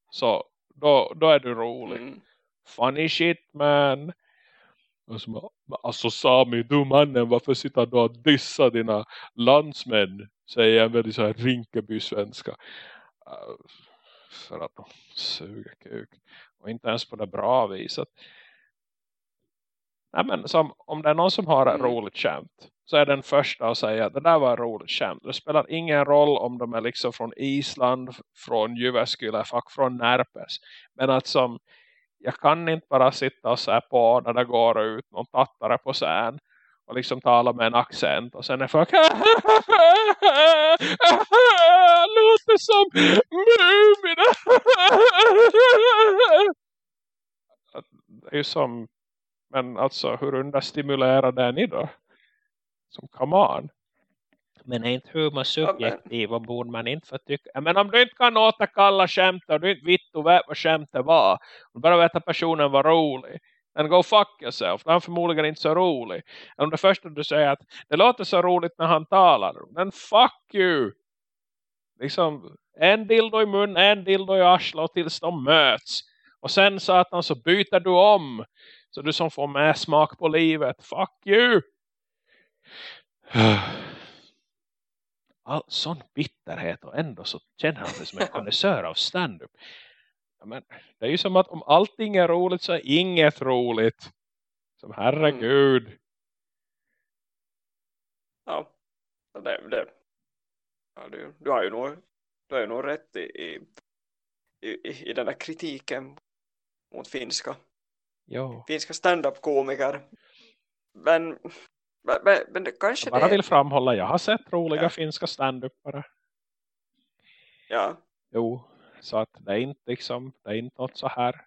Så då, då är du rolig. Mm. Funny shit man. Och så bara, "Men Alltså Sami, du mannen, varför sitter du och dissar dina landsmän? Säger en väldigt så här Rinkeby-svenska. Uh, för att de suger kuk. Och inte ens på det bra viset. Nej, men som, om det är någon som har Mm. roligt skämt så är den första att säga att det där var ett roligt skämt. Det spelar ingen roll om de är liksom från Island, från Jyväskylä, från Närpes. Men att som, jag kan inte bara sitta och se på när det går ut någon tattare på scen och liksom tala med en accent och sen är folk låter som Mumin det är ju som men alltså hur understimulerade är ni då? Som come on. Men är inte humor subjektiv och borde man inte få tycka. Men om du inte kan återkalla skämt och du inte vet vet vad skämtet var. Och bara vet att personen var rolig then go fuck yourself. Då är förmodligen inte så rolig. Om det första du säger att det låter så roligt när han talar. Men fuck you. Liksom en dildo i mun, en dildo i och tills de möts. Och sen satan så byter du om. Så du som får med smak på livet. Fuck you. *sighs* All sån bitterhet och ändå så känner han sig som en *laughs* konnässör av stand-up. Ja, men det är ju som att om allting är roligt så är inget roligt. Som herregud. Ja, så det, det. Ja, du, du har ju nog, du har ju nog rätt i, i, i, i den där kritiken mot finska, Jo. finska stand-up-komiker. Men, men, men, men det kanske Jag bara det, vill framhålla, jag har sett roliga Ja. finska stand-upare. ja, Jo, så att det är inte liksom, det är inte något så här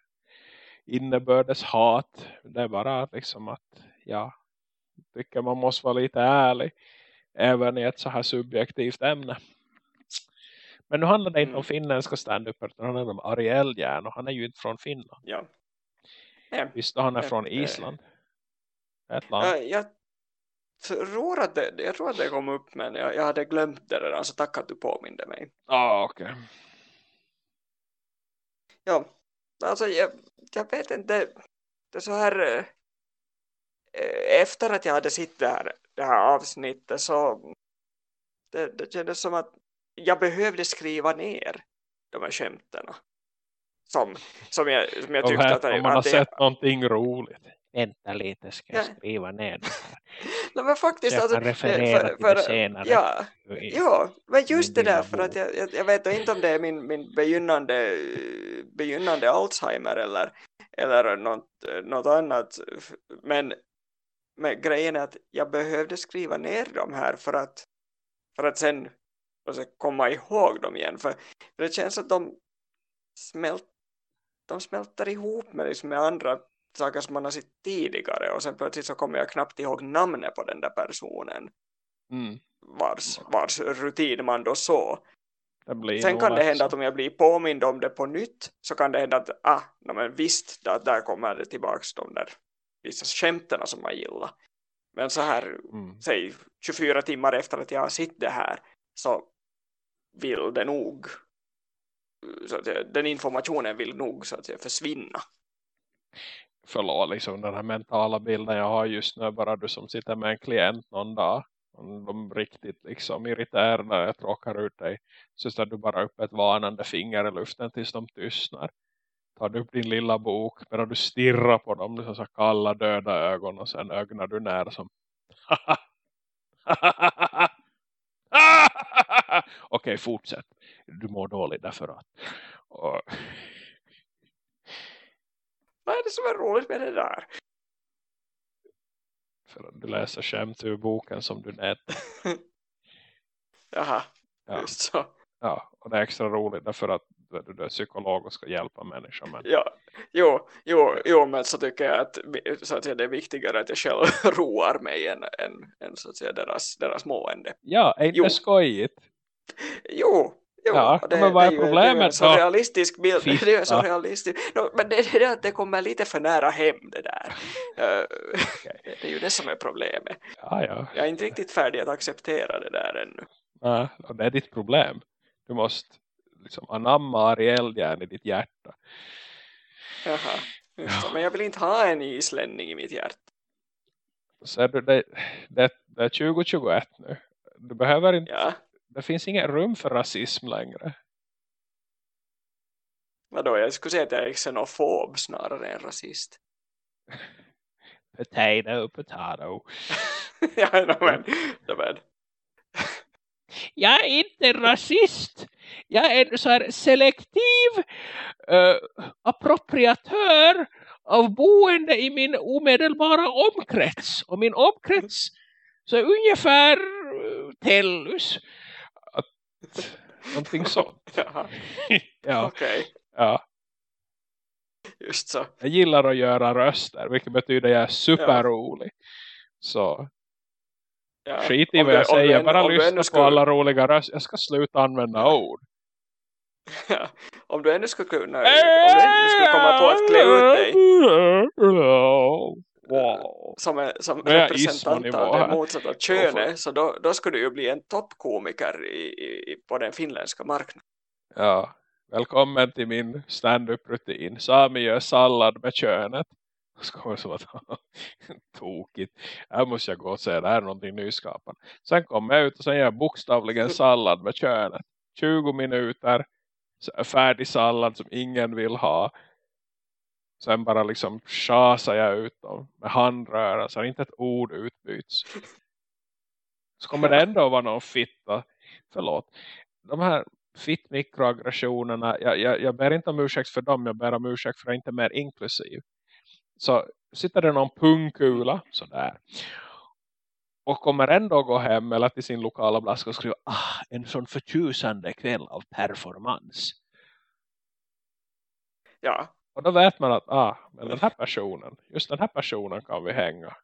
innebördes hat. Det är bara liksom att, ja, tycker man måste vara lite ärlig. Även i ett så här subjektivt ämne. Men nu handlar det inte om Mm. finländska stand-up utan det handlar om Ariel Järn och han är ju inte från Finland. ja. Nej, Visst han är Ja, från det- Island? Ett land. Äh, jag tror att det, jag tror att det kom upp men jag, jag hade glömt det redan så tack att du påminde mig. Ja, ah, okej. Ja, alltså jag, jag vet inte, det så här efter att jag hade sett det här, det här avsnittet så det, det kändes som att jag behövde skriva ner de här skämten som, som jag, som jag tyckte här, att, om man har att det, sett någonting roligt. Vänta lite, ska jag Ja. skriva ner det här. Nej, men faktiskt, jag alltså, kan referera för, till för, det senare. Ja, I- ja, men just det där för att jag, jag, jag vet inte om det är min, min begynnande, begynnande Alzheimer eller, eller något, något annat men, men grejen är att jag behövde skriva ner de här för att för att sen alltså, komma ihåg dem igen. För, för det känns att de, smält, de smälter ihop med, liksom, med andra saker som man har sett tidigare och sen plötsligt så kommer jag knappt ihåg namnet på den där personen Mm. vars, vars rutin man då så. Det blir Sen kan det hända att om jag blir påmind om det på nytt så kan det hända att ah, no, men visst, där, där kommer det tillbaks de där vissa skämterna som man gillar. Men så här, Mm. säg 24 timmar efter att jag har sett det här så vill det nog så att den informationen vill nog så att säga, försvinna. Förlåt, liksom den här mentala bilden jag har just nu. Bara du som sitter med en klient någon dag. Om de riktigt liksom irriterar när jag tråkar ut dig. Så ställer du bara upp ett varnande finger i luften tills de tystnar. Tar du upp din lilla bok. Medan du stirrar på dem. Liksom så kalla döda ögon. Och sen ögnar du när som. *laughs* Okej, fortsätt. Du mår dåligt därför att. Och, vad är det som är roligt med det där? för att du läser skämt ur boken som du nät. *laughs* Jaha, Ja. just så. Ja, och det är extra roligt därför att du, är psykolog och ska hjälpa människor. Men Ja, jo, jo, jo, men så tycker jag att, så att säga, det är viktigare att jag själv *laughs* roar mig än, än, än så att säga, deras, deras mående. ja, är inte Jo. skojigt? Jo, jo Ja, och men vad är det problemet en så då? realistisk bild. *laughs* Det är så realistisk. No, men det är det att det kommer lite för nära hem det där. *laughs* Eh, det är ju det som är problemet. Ja, ja. Jag är inte riktigt färdig att acceptera det där ännu. ja det är ditt problem. Du måste liksom anamma Ariel-järn i ditt hjärta. Jaha, det. Men jag vill inte ha en islänning i mitt hjärta. Så är det, det, det är 2021 nu. Du behöver inte, Ja, det finns ingen rum för rasism längre. vadå? Jag skulle säga att jag är xenofob snarare än rasist. *laughs* Potato, potato. *laughs* ja, no, men, no, men. *laughs* Jag är inte rasist. Jag är en så här selektiv uh, appropriatör av boende i min omedelbara omkrets. Och min omkrets så är ungefär uh, Tellus. *laughs* Någonting sånt. Jaha, ja, okej. ja. Just så. Jag gillar att göra röster. Vilket betyder att jag är superrolig. Så Ja. skit i Om vad du- jag du säger. än- Bara om du lyssna på skulle- alla roliga röster. Jag ska sluta använda ord. Ja, om du ännu skulle kunna, om du ännu skulle komma på att klä ut dig *laughs* Wow. som, som är jag representant av det motsatta könet så då, då skulle du ju bli en toppkomiker i, i, på den finländska marknaden. Ja, välkommen till min stand-up-rutin. Sami gör sallad med könet. *laughs* Så kommer som att *laughs* tokigt. Här måste jag gå och säga det här är någonting nyskapande. Sen kommer jag ut och sen gör jag bokstavligen sallad med könet. 20 minuter. så- Färdig sallad som ingen vill ha. Sen bara liksom chasar jag ut dem med handröra så inte ett ord utbyts. Så kommer det ändå vara någon fitta. Förlåt. De här fitt mikroaggressionerna. Jag, jag, jag ber inte om ursäkt för dem. Jag ber om ursäkt för att jag inte är mer inklusiv. Så sitter det någon pungkula. Sådär. Och kommer ändå gå hem eller till sin lokala blaska och skriva ah, en sån förtjusande kväll av performance. Ja, och då vet man att ah, men den här personen, just den här personen kan vi hänga.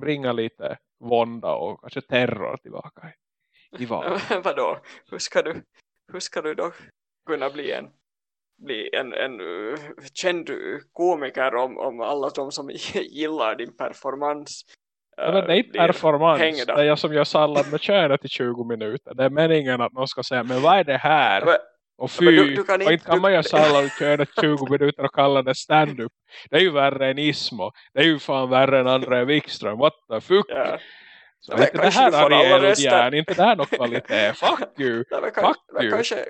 Bringa lite vånda och kanske terror tillbaka i, *laughs* vardagen. vadå? Hur ska du, hur ska du då kunna bli en, bli en, en uh, känd komiker om, om alla de som *laughs* gillar din performance Ja, men det är inte hängda? Det är jag som gör sallad med könet i 20 minuter. Det är meningen att någon ska säga, men vad är det här? Och fy, du- du kan och inte- inte kan du- man göra sallad könet i 20 minuter och kalla det stand-up. Det är ju värre än Ismo. Det är ju fan värre än André Wikström. What the fuck? Ja. Så Men inte det här Ariel. Järn, inte det här någon kvalitet. Fuck you. Nej, kan, Fuck you. kanske,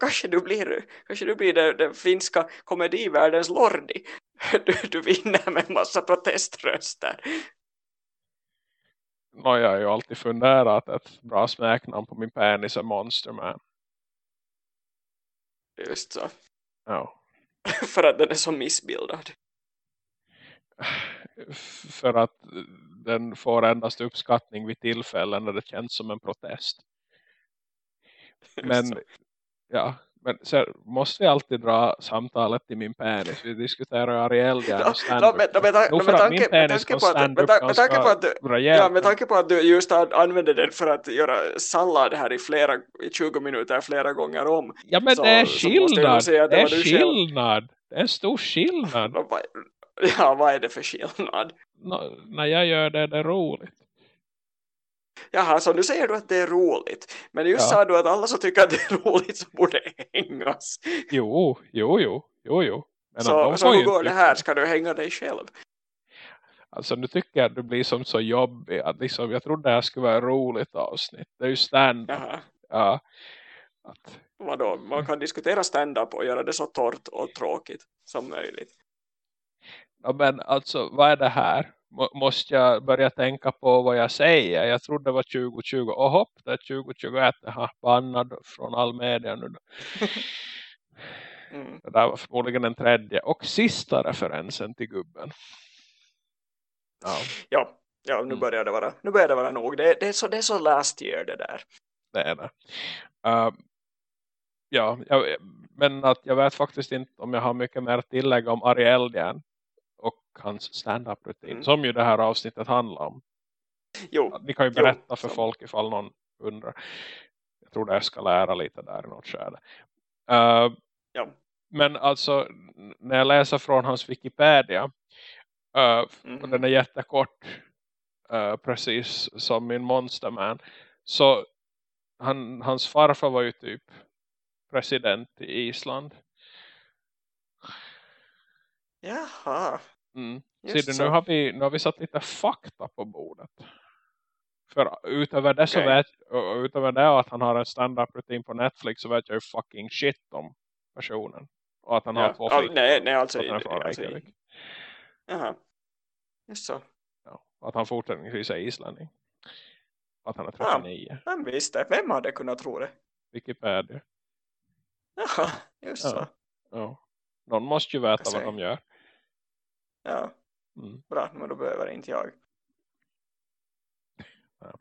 kanske du blir, kanske du blir den, den finska komedivärldens lordi. *laughs* Du, du vinner med en massa proteströster. Nå, jag har ju alltid funderat att ett bra smeknamn på min penis är Monster Man. Just så. Ja. *laughs* För att den är så missbildad. *sighs* För att den får endast uppskattning vid tillfällen när det känns som en protest. *laughs* Men ja, men så måste vi alltid dra samtalet till min penis. Vi diskuterar Ariel ja, och stand-up. tanke, med tanke på att, med, med tanke på att du, ja, med tanke på att du just använde den för att göra sallad här i flera i 20 minuter flera gånger om. Ja men så, det är skillnad. Det, det är skillnad. Det är en stor skillnad. Ja, vad är det för skillnad? No, när jag gör det, det är roligt. Jaha, så nu säger du att det är roligt. Men just ja. sa du att alla som tycker att det är roligt så borde hängas. Jo, jo, jo, jo, jo. Men så, så hur går det här? Ska du hänga dig själv? Alltså nu tycker jag att du blir som så jobbig. Att liksom, jag trodde det här skulle vara ett roligt avsnitt. Det är ju stand Ja. Att... Vadå? Man kan diskutera stand-up och göra det så torrt och tråkigt som möjligt. Ja, men alltså, vad är det här? Måste jag börja tänka på vad jag säger. Jag trodde det var 2020. Och hopp, det är 2021. Aha, bannad från all media nu. *laughs* Mm. Det där var förmodligen den tredje och sista referensen till gubben. Ja, ja, ja nu, mm. börjar det vara, nu börjar det vara nog. Det, det, är så, det är så last year det där. Det är det. Uh, ja, jag, men att jag vet faktiskt inte om jag har mycket mer tillägg om Ariel igen hans stand-up-rutin. Mm. Som ju det här avsnittet handlar om. Jo. Ni kan ju berätta jo, för folk ifall någon undrar. Jag tror det ska lära lite där i något skede. Uh, ja. Men alltså när jag läser från hans Wikipedia. Uh, mm. och den är jättekort. Uh, precis som min Monsterman. Så han, hans farfar var ju typ president i Island. Jaha. Mm. Ser du, nu har, vi, nu har vi satt lite fakta på bordet. För utöver det, så vet, utöver det att han har en stand-up-rutin på Netflix så vet jag ju fucking shit om personen. Och att han ja. har två flickor. Nej, nej, alltså, att han är alltså, Jaha. Just så. Ja, att han fortsättningsvis är islänning. Att han är 39. Ja, vem visste? Vem hade kunnat tro det? Wikipedia. Jaha, just ja. så. Ja. Någon måste ju veta vad de gör. Ja, mm. bra, men då behöver inte jag. Ja.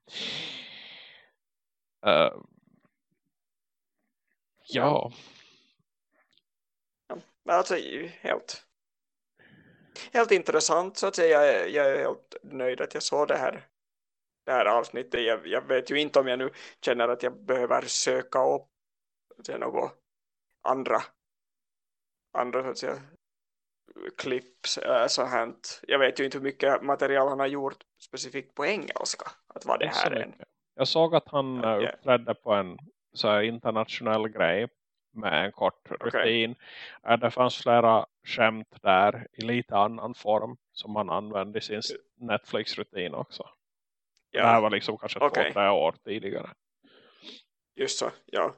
Uh, ja. ja. Alltså helt helt intressant så att säga. Jag, jag är helt nöjd att jag såg det här det här avsnittet. Jag, jag vet ju inte om jag nu känner att jag behöver söka upp några andra andra så att säga, clips äh, så här. Jag vet ju inte hur mycket material han har gjort specifikt på engelska. Att vad det här är. Jag såg att han ja, yeah. uppträdde på en så här, internationell grej med en kort rutin. Okay. Det fanns flera skämt där i lite annan form som han använde i sin Netflix-rutin också. Ja. Det här var liksom kanske okay. två, tre år tidigare. Just så, ja.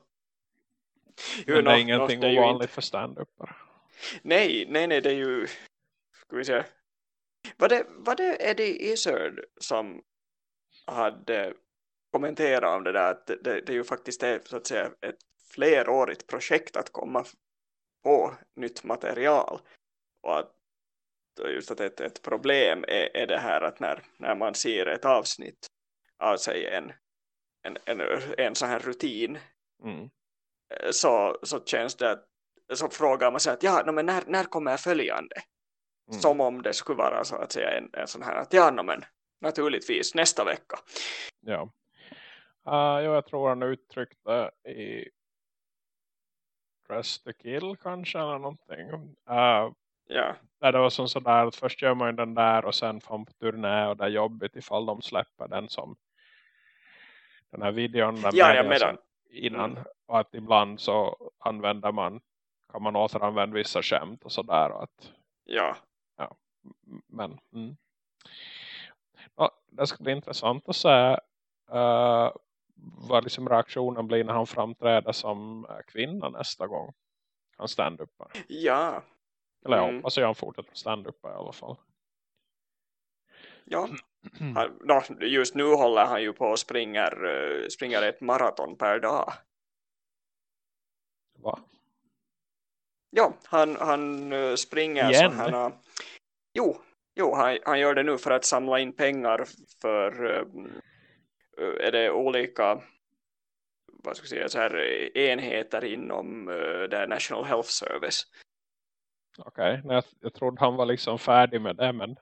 Men det är ingenting ovanligt inte... för stand-upare. Nej, nej, nej, det är ju ska vi säga var det, var det Eddie Izzard som hade kommenterat om det där att det, det, det är ju faktiskt är, så att säga ett flerårigt projekt att komma på nytt material och att just att ett, ett problem är, är det här att när, när man ser ett avsnitt av sig en, en, en, en sån här rutin mm. så, så känns det att så frågar man sig att ja, no, men när, när kommer följande? Mm. Som om det skulle vara så att säga en, en sån här att ja, no, men naturligtvis nästa vecka. Ja. Uh, jag tror han uttryckte i Dress to Kill kanske eller någonting. Uh, ja. Där det var som sådär att först gör man den där och sen får man på turné och det är jobbigt ifall de släpper den som den här videon den ja, ja, medan. innan. Mm. Och att ibland så använder man kan man återanvända vissa skämt och sådär. Att, ja. ja. Men mm. ja, det ska bli intressant att se uh, vad liksom reaktionen blir när han framträder som kvinna nästa gång. Han stand-up. Ja. Eller mm. jag hoppas jag han fortsätter stand-up i alla fall. Ja, *clears throat* han, just nu håller han ju på och springer, eh, springer ett maraton per dag. Va? Ja, han, han eh, springer Igen? så här. Jo, jo, han, han gör det nu för att samla in pengar för um, är det olika vad ska jag säga, så här, enheter inom uh, National Health Service. Okej, okay. jag, jag trodde han var liksom färdig med det, men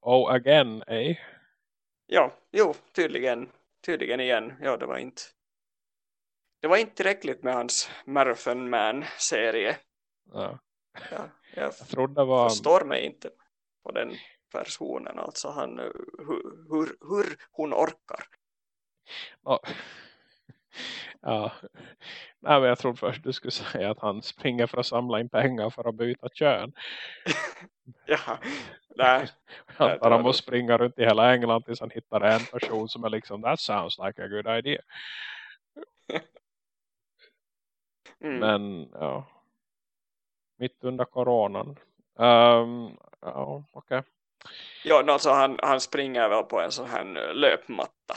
oh again, eh? Ja, jo, tydligen, tydligen igen. Ja, det var inte det var inte tillräckligt med hans Marathon Man-serie. Ja. Ja, jag, jag trodde var... förstår mig inte på den personen. Alltså han, hur, hur, hur hon orkar. Ja. ja. Nej, men jag trodde först du skulle säga att han springer för att samla in pengar för att byta kön. *laughs* ja, nej. *laughs* Han bara måste springa runt i hela England tills han hittar en person som är liksom, that sounds like a good idea. *laughs* Mm. Men ja. Mitt under coronan. Um, ja, okej. Okay. Ja, alltså han, han springer väl på en sån här löpmatta.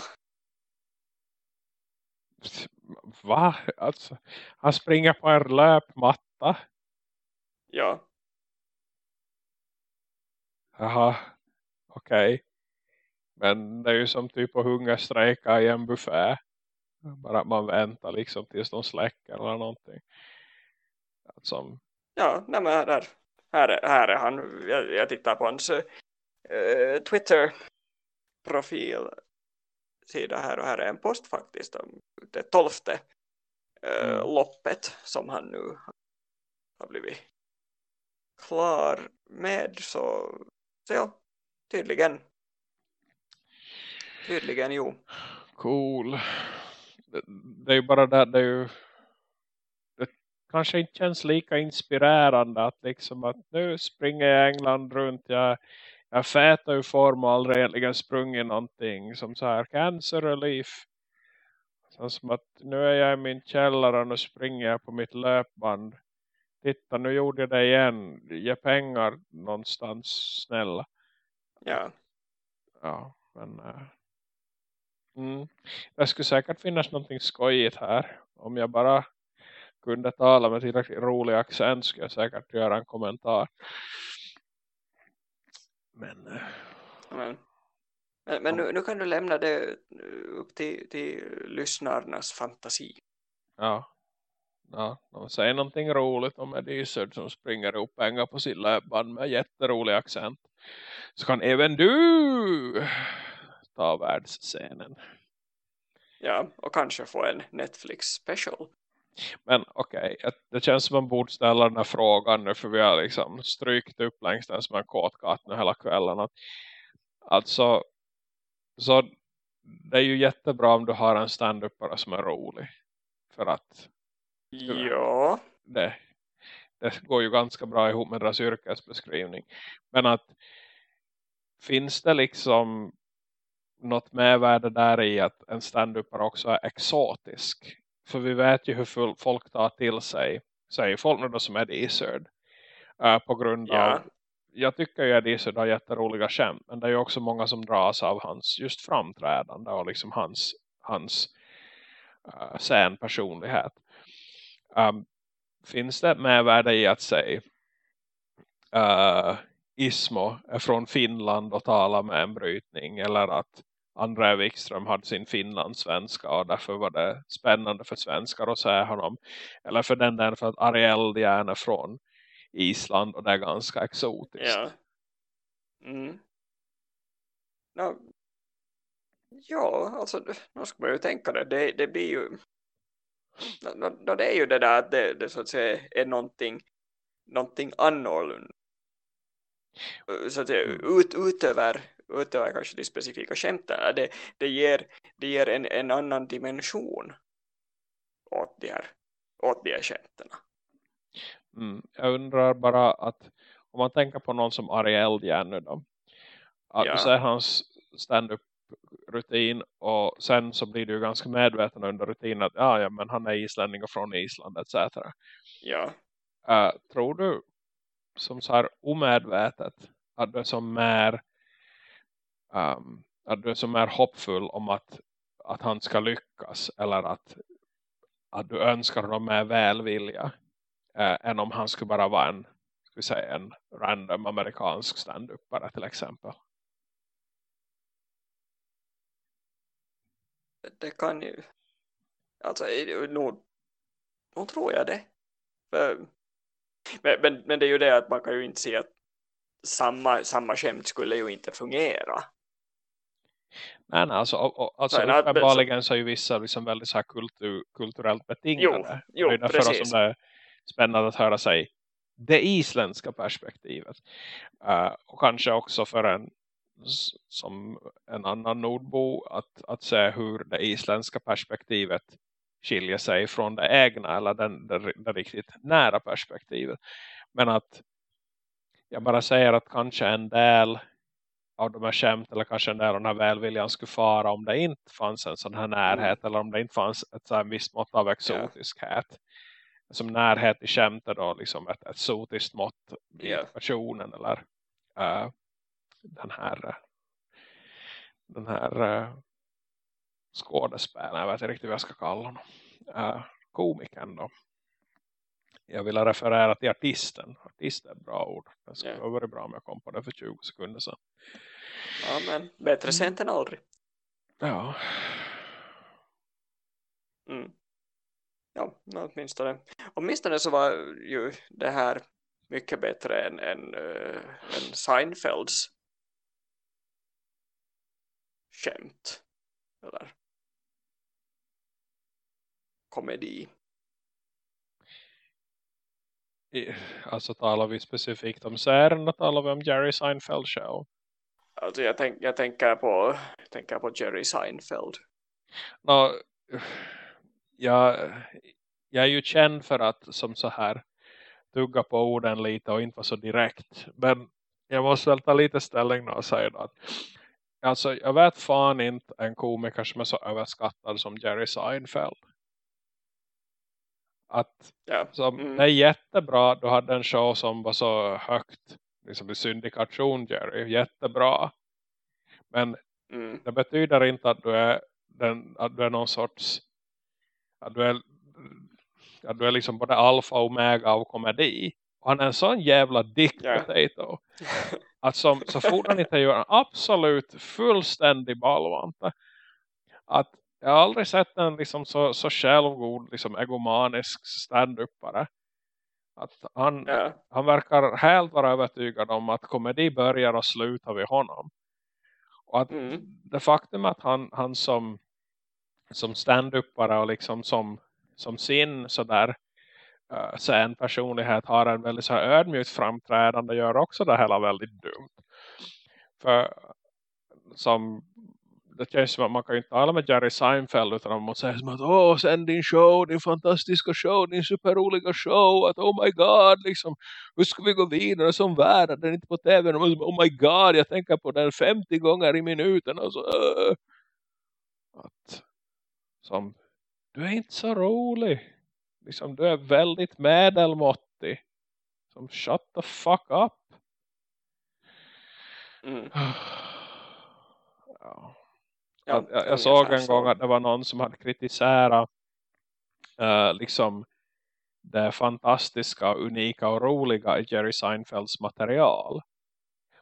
Va? Alltså, han springer på en löpmatta? Ja. Jaha, okej. Okay. Men det är ju som typ att hungerstrejka i en buffé. Bara att man väntar liksom tills de släcker eller någonting. Alltså. Ja, nej men här, här, är, här är han. Jag, jag tittar på hans uh, Twitter-profil. Sida här och här är en post faktiskt om det tolfte uh, mm. loppet som han nu har blivit klar med. Så, så ja, tydligen. Tydligen jo. Cool. Det är ju bara det, det är ju det kanske inte känns lika inspirerande att liksom att nu springer jag England runt jag, jag fätar ju form och aldrig egentligen sprungit någonting som så här cancer relief så som att nu är jag i min källare och springer jag på mitt löpband titta nu gjorde jag det igen ge pengar någonstans snälla ja ja men äh, Mm. Det skulle säkert finnas någonting skojigt här. Om jag bara kunde tala med tillräckligt rolig accent skulle jag säkert göra en kommentar. Men... Men, men nu, nu, kan du lämna det upp till, till lyssnarnas fantasi. Ja. Ja, de säger någonting roligt om Eddie Izzard som springer upp pengar på sin löpband med jätterolig accent. Så kan även du ta världsscenen. Ja, och kanske få en Netflix special. Men okej, okay, det känns som man borde ställa den här frågan nu för vi har liksom strykt upp längs den som en kåtkatt nu hela kvällen. Alltså, så det är ju jättebra om du har en stand-up bara som är rolig. För att ja. det, det går ju ganska bra ihop med deras yrkesbeskrivning. Men att finns det liksom något mervärde där i att en stand-up också är exotisk. För vi vet ju hur folk tar till sig, säger folk nu då som Eddie Izzard. Uh, på grund ja. av, jag tycker ju Eddie Izzard har jätteroliga skämt. Men det är ju också många som dras av hans just framträdande och liksom hans, hans uh, scenpersonlighet. Um, finns det mervärde i att säga uh, Ismo är från Finland och talar med en brytning eller att André Wikström hade sin finlandssvenska och därför var det spännande för svenskar att se honom. Eller för den där för att Ariel är från Island och det är ganska exotiskt. Ja. Mm. No, ja, alltså nu ska man ju tänka det. Det, det blir ju no, no, det är ju det där att det, det så att säga är någonting, någonting annorlunda. Så att säga, mm. ut, utöver utöver kanske de specifika skämten. Det, det ger, det ger en, en annan dimension åt de här, åt de här skämten. Mm, jag undrar bara att om man tänker på någon som Ariel nu då. Att ja. du ser hans stand-up rutin och sen så blir du ganska medveten under rutinen att ja, ja, men han är islänning och från Island etc. Ja. Uh, tror du som så här omedvetet att du som mer um, att du är som är hoppfull om att, att han ska lyckas eller att, att du önskar honom med välvilja äh, än om han skulle bara vara en vi säga, en random amerikansk stand-upare till exempel. Det kan ju alltså nog, nog tror jag det. För, men, men, men det är ju det att man kan ju inte se att samma, samma skämt skulle ju inte fungera. Nej, nej alltså, och, alltså nej, uppenbarligen så är ju vissa liksom väldigt så här kultur, kulturellt betingade. Jo, jo det är därför precis. som det är spännande att höra sig det isländska perspektivet. Uh, och kanske också för en som en annan nordbo att, att se hur det isländska perspektivet skiljer sig från det egna eller den, det, det riktigt nära perspektivet. Men att jag bara säger att kanske en del av de här skämt eller kanske av den här välviljan skulle fara om det inte fanns en sån här närhet mm. eller om det inte fanns ett så här visst mått av exotiskhet. Yeah. Som närhet i skämtet då liksom ett exotiskt mått i yeah. personen eller uh, den här den här uh, skådespelaren, jag vet inte riktigt vad jag ska kalla honom uh, komikern då jag vill referera till artisten. Artist är ett bra ord. Det skulle yeah. varit bra om jag kom på det för 20 sekunder sedan. Ja, men bättre sent än aldrig. Ja. Mm. Ja, åtminstone. Åtminstone så var ju det här mycket bättre än, än, äh, än Seinfelds skämt. Eller komedi alltså talar vi specifikt om serien eller talar vi om Jerry Seinfeld show? Alltså jag, tänk, jag tänker, på, jag tänker på Jerry Seinfeld. No, jag, jag är ju känd för att som så här tugga på orden lite och inte vara så direkt. Men jag måste väl ta lite ställning och säga att alltså jag vet fan inte en komiker som är så överskattad som Jerry Seinfeld. Att ja. som, mm. det är jättebra. Du hade en show som var så högt liksom i syndikation Jerry. Jättebra. Men mm. det betyder inte att du är den, att du är någon sorts att du är, att du är liksom både alfa och omega av komedi. Och han är en sån jävla dick yeah. potato. *laughs* att som, så fort han inte gör en absolut fullständig ballvante. Att jag har aldrig sett en liksom så, så självgod liksom egomanisk stand-upare. Att han, yeah. han verkar helt vara övertygad om att komedi börjar och slutar vid honom. Och att mm. det faktum att han, han som, som stand-upare och liksom som, som sin sådär uh, sen personlighet har en väldigt så här ödmjukt framträdande gör också det hela väldigt dumt. För som det känns som att man kan inte tala med Jerry Seinfeld utan man måste säga som att åh, sen din show, din fantastiska show, din superroliga show, att oh my god, liksom, hur ska vi gå vidare som värld, den är inte på tv, och oh my god, jag tänker på den 50 gånger i minuten, och så, uh. att, som, du är inte så rolig, liksom, du är väldigt medelmåttig, som, shut the fuck up. Mm. *sighs* ja. Ja, jag, jag såg en så. gång att det var någon som hade kritiserat uh, liksom det fantastiska, unika och roliga i Jerry Seinfelds material.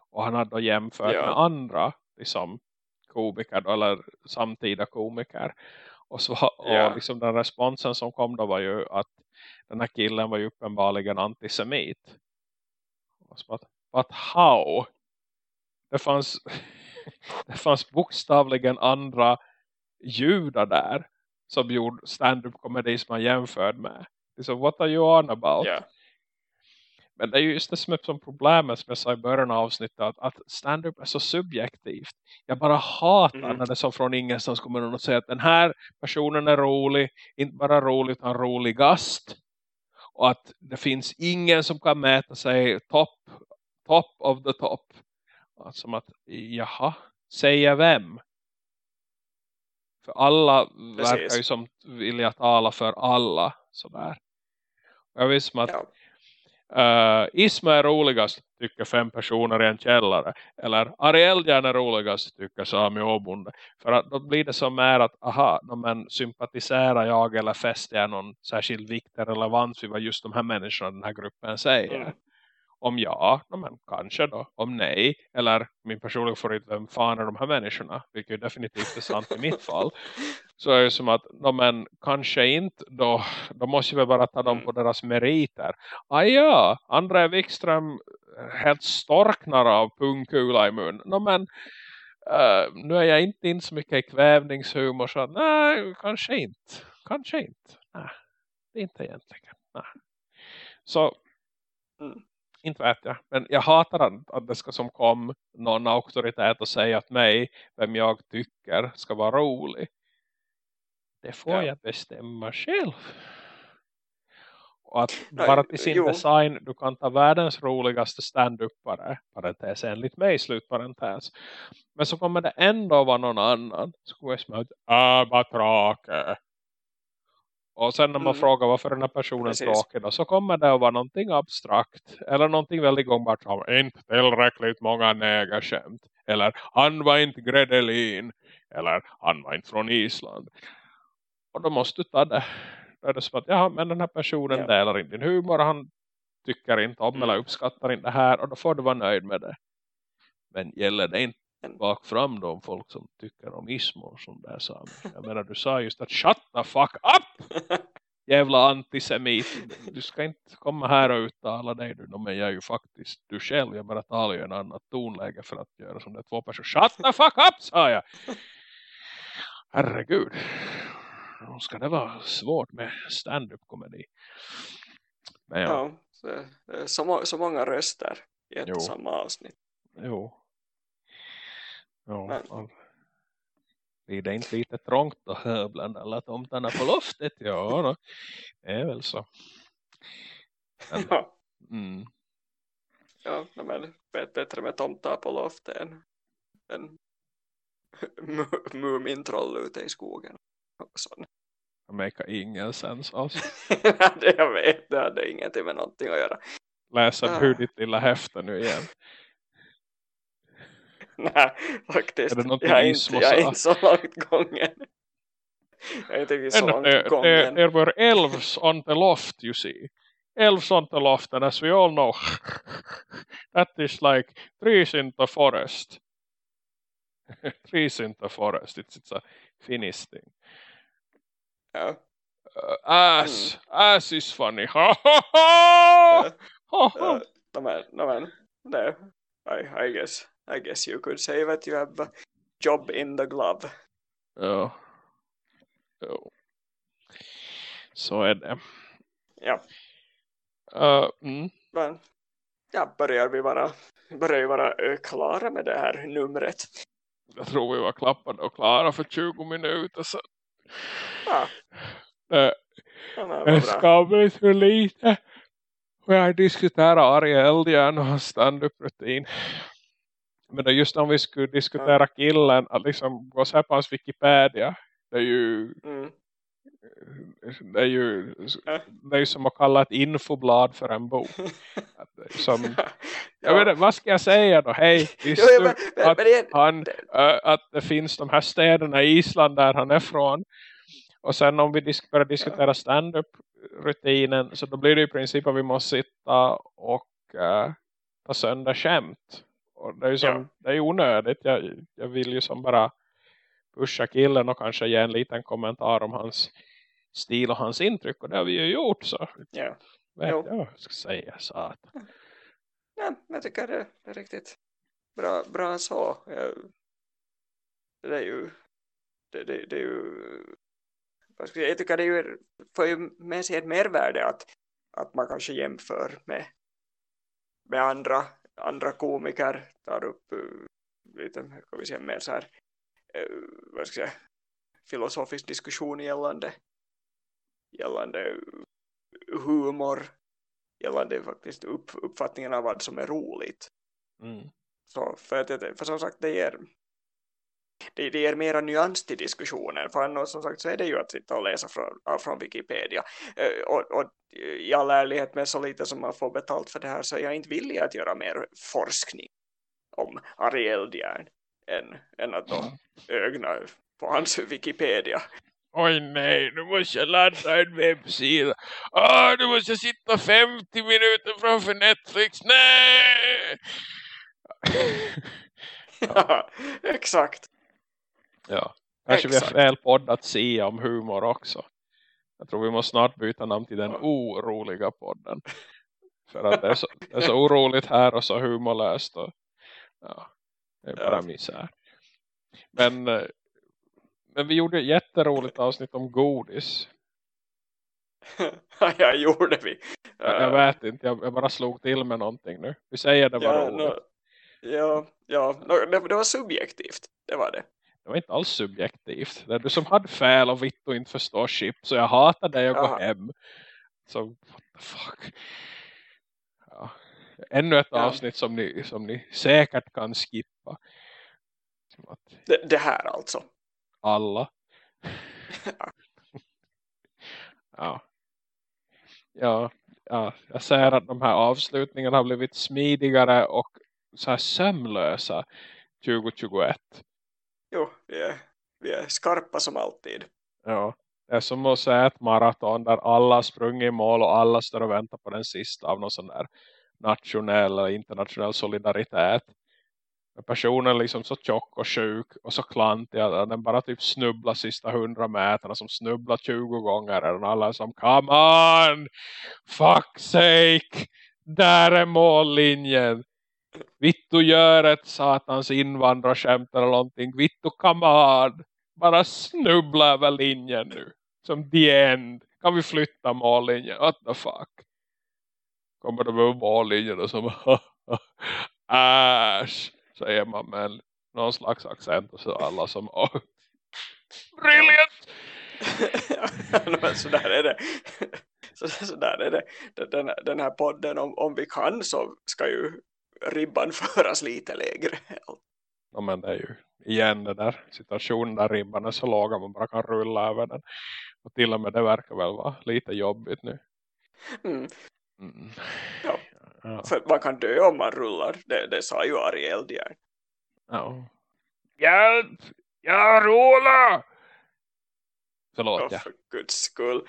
Och han hade då jämfört ja. med andra liksom, komiker då, eller samtida komiker. Och, så, och ja. liksom den responsen som kom då var ju att den här killen var ju uppenbarligen antisemit. Och så att, but how? Det fanns det fanns bokstavligen andra judar där som gjorde stand-up komedi som man jämförde med. Så what are you on about? Yeah. Men det är ju just det som är som problemet som jag sa i början av avsnittet. Att, att stand-up är så subjektivt. Jag bara hatar mm. när det som från ingenstans kommer någon och säger att den här personen är rolig. Inte bara rolig utan roligast. Och att det finns ingen som kan mäta sig top, top of the top. Som att, jaha, säga vem? För alla Precis. verkar ju som vilja tala för alla. Sådär. Jag visste som att ja. Uh, Isma är roligast tycker fem personer i en källare. Eller Ariel är roligast tycker Sami Åbonde. För att då blir det så mer att aha, men sympatiserar jag eller fäster jag någon särskild vikt eller relevans vid vad just de här människorna den här gruppen säger. Mm. Om ja, men kanske då. Om nej, eller min personliga favorit, vem fan är de här människorna? Vilket är definitivt är sant i mitt fall. *laughs* Så är det som att, men kanske inte, då, då måste vi bara ta dem på Mm. deras meriter. Ah ja, André Wikström helt storknar av pungkula i mun. No, men eh, nu är jag inte in så mycket i kvävningshumor så nej, kanske inte. Kanske inte. Nej, det är inte egentligen. Nej. Så Mm. Inte vet jag. Men jag hatar att, att det ska som kom någon auktoritet och säga att mig, vem jag tycker ska vara rolig. Det får Ja. jag bestämma själv. Och att Nej, bara till sin jo. design, du kan ta världens roligaste stand-upare, parentes enligt mig, slutparentes. Men så kommer det ändå vara någon annan. Så kommer jag smälta, ah, tråkig. Och sen när man Mm. frågar varför den här personen tråkig så kommer det att vara någonting abstrakt. Eller någonting väldigt gångbart som inte tillräckligt många negerskämt. Eller han var inte Gredelin. Eller han var inte från Island. Och då måste du ta det. Då är det som att ja, men den här personen Ja. delar inte din humor. Han tycker inte om Mm. eller uppskattar inte det här. Och då får du vara nöjd med det. Men gäller det inte bak fram de folk som tycker om ismor som där sa. Jag menar du sa just att shut the fuck up! *laughs* Jävla antisemit. Du ska inte komma här och uttala dig du. No, Men jag är ju faktiskt du själv. Jag bara talar ju en annat tonläge för att göra som det två personer. Shut the fuck up sa jag. Herregud. Då ska det vara svårt med stand-up komedi. Men ja, Ja, så, eh, så, må- så många röster i ett Jo. och samma avsnitt. jo. Ja, Men- ja. Blir det inte lite trångt då bland alla tomtarna på loftet? Ja, då. det är väl så. Men, Ja, mm, ja men bättre med tomtar på loftet än, än mu- Mumintroll ute i skogen. Och sånt. det makar ingen sens *laughs* det jag vet, det hade ingenting med någonting att göra. Läsa Ah. hur ditt lilla häfte nu igen. Nej, faktiskt. Är det någonting jag, är inte, jag är inte så långt gången. Jag är inte så långt there, there, gången. there were elves on the loft, you see. Elves on the loft, and as we all know, *laughs* that is like trees in the forest. *laughs* trees in the forest. It's, it's a Finnish thing. Ja. Uh, ass. Ass is funny. *laughs* Ha ha ha! Ja. ha, Ja, ha. no, men, no, men, no, I, I guess I guess you could say that you have a job in the glove. Ja. Jo. Så är det. Ja, Uh, mm. men ja, börjar vi vara, börjar vi vara ö, klara med det här numret. Jag tror vi var klappade och klara för 20 minuter så Ja, det ja, är vad bra. skamligt hur lite och jag diskuterar Arje Eldjärn och hans stand-up-rutin. Men just om vi skulle diskutera killen att liksom gå se på hans Wikipedia. Det är ju Mm. det är ju Ja. det är ju som att kalla ett infoblad för en bok. *laughs* Är Som, jag Ja. vet inte, vad ska jag säga då? Hej, Jo, visste jo, du men, att men igen, han, det- äh, att det finns de här städerna i Island där han är från. Och sen om vi disk börjar diskutera stand-up-rutinen så då blir det i princip att vi måste sitta och äh, ta sönder skämt. Och det är ju som, Ja. det är onödigt. Jag, jag vill ju som bara pusha killen och kanske ge en liten kommentar om hans stil och hans intryck. Och det har vi ju gjort så. ja. Vet Jo. jag ska säga. Så att, Ja, jag tycker det, är riktigt bra, bra så. Jag, det är ju det, det, det är ju säga, jag tycker det är ju, får ju med sig ett mervärde att, att man kanske jämför med, med andra, andra komiker tar upp uh, lite kan vi säga, mer så här uh, vad ska jag säga, filosofisk diskussion gällande gällande humor gällande faktiskt upp, uppfattningen av vad som är roligt. mm, Så för, att, för som sagt, det ger, det, det ger mera nyans till diskussionen. För annars som sagt så är det ju att sitta och läsa från, från Wikipedia. Eh, Och, och i all ärlighet med så lite som man får betalt för det här så är jag inte villig att göra mer forskning om Ariel Eldjärn än, än att då ögna på hans Wikipedia. Oj nej, nu måste jag ladda en webbsida. Ah, nu måste jag sitta 50 minuter framför Netflix. Nej! *laughs* ja, exakt. Ja, kanske Exakt. vi har fel podd att se om humor också. Jag tror vi måste snart byta namn till den oroliga podden. För att det är, så, det är så oroligt här och så humorlöst. Och, ja, det är bara Ja. misär. Men, men vi gjorde ett jätteroligt avsnitt om godis. *laughs* ja, gjorde vi. Jag, jag vet inte, jag, jag bara slog till med någonting nu. Vi säger det var ja, roligt. no, ja, ja no, det, det var subjektivt. Det var det. Det var inte alls subjektivt. Det är du som hade fel och vitt och inte förstår chips. Så jag hatar dig och gå Jaha. hem. Så, what the fuck. Ja. Ännu ett Ja. avsnitt som ni, som ni säkert kan skippa. Att det. Det här alltså. alla. *laughs* ja. ja. Ja, jag säger att de här avslutningarna har blivit smidigare och så här sömlösa 2021. Jo, vi är, vi är skarpa som alltid. Ja, det är som att säga ett maraton där alla sprungit i mål och alla står och väntar på den sista av någon sån där nationell eller internationell solidaritet. Men personen är liksom så tjock och sjuk och så klantig att den bara typ snubblar sista hundra meterna som snubblar 20 gånger. Och alla är som, come on! Fuck sake! Där är mållinjen! Vittu gör ett satans invandrarskämt eller någonting. Vittu come on! bara snubbla över linjen nu. Som the end. Kan vi flytta mållinjen? What the fuck? Kommer de över mållinjen och som Äsch. Säger man med någon slags accent och så alla som oh, Brilliant! *laughs* Så där är det. *laughs* Så, så där är det. Den, den här podden, om, om vi kan så ska ju ribban *laughs* föras lite lägre. Ja men det är ju igen det där situationen där ribban är så låg att man bara kan rulla över den. Och till och med det verkar väl vara lite jobbigt nu. Mm. Mm. Ja. Ja. För man kan dö om man rullar. Det, det sa ju Ari Eldjärn. Ja. Hjälp! Jag rullar! Förlåt, Oh, ja. för guds skull.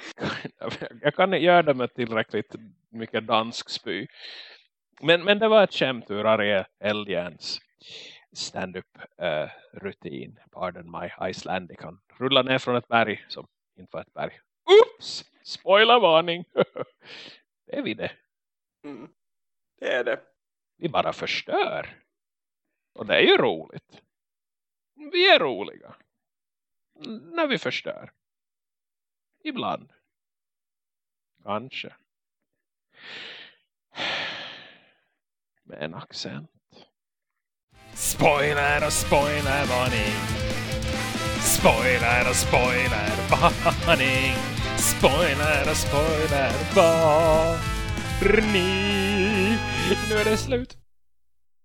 *laughs* jag kan inte göra det med tillräckligt mycket dansk spy. Men, men det var ett skämt ur Ariel Eldjärns stand-up eh, rutin. Pardon my Icelandic. Han rullar ner från ett berg som inte var ett berg. Oops! Spoilervarning! *laughs* det är vi det. Mm. Det är det. Vi bara förstör. Och det är ju roligt. Vi är roliga. N- När vi förstör. Ibland. Kanske. Med en accent. Spoiler och spoilervarning. Spoiler och spoilervarning. Spoiler och spoilervarning. Nu är det slut.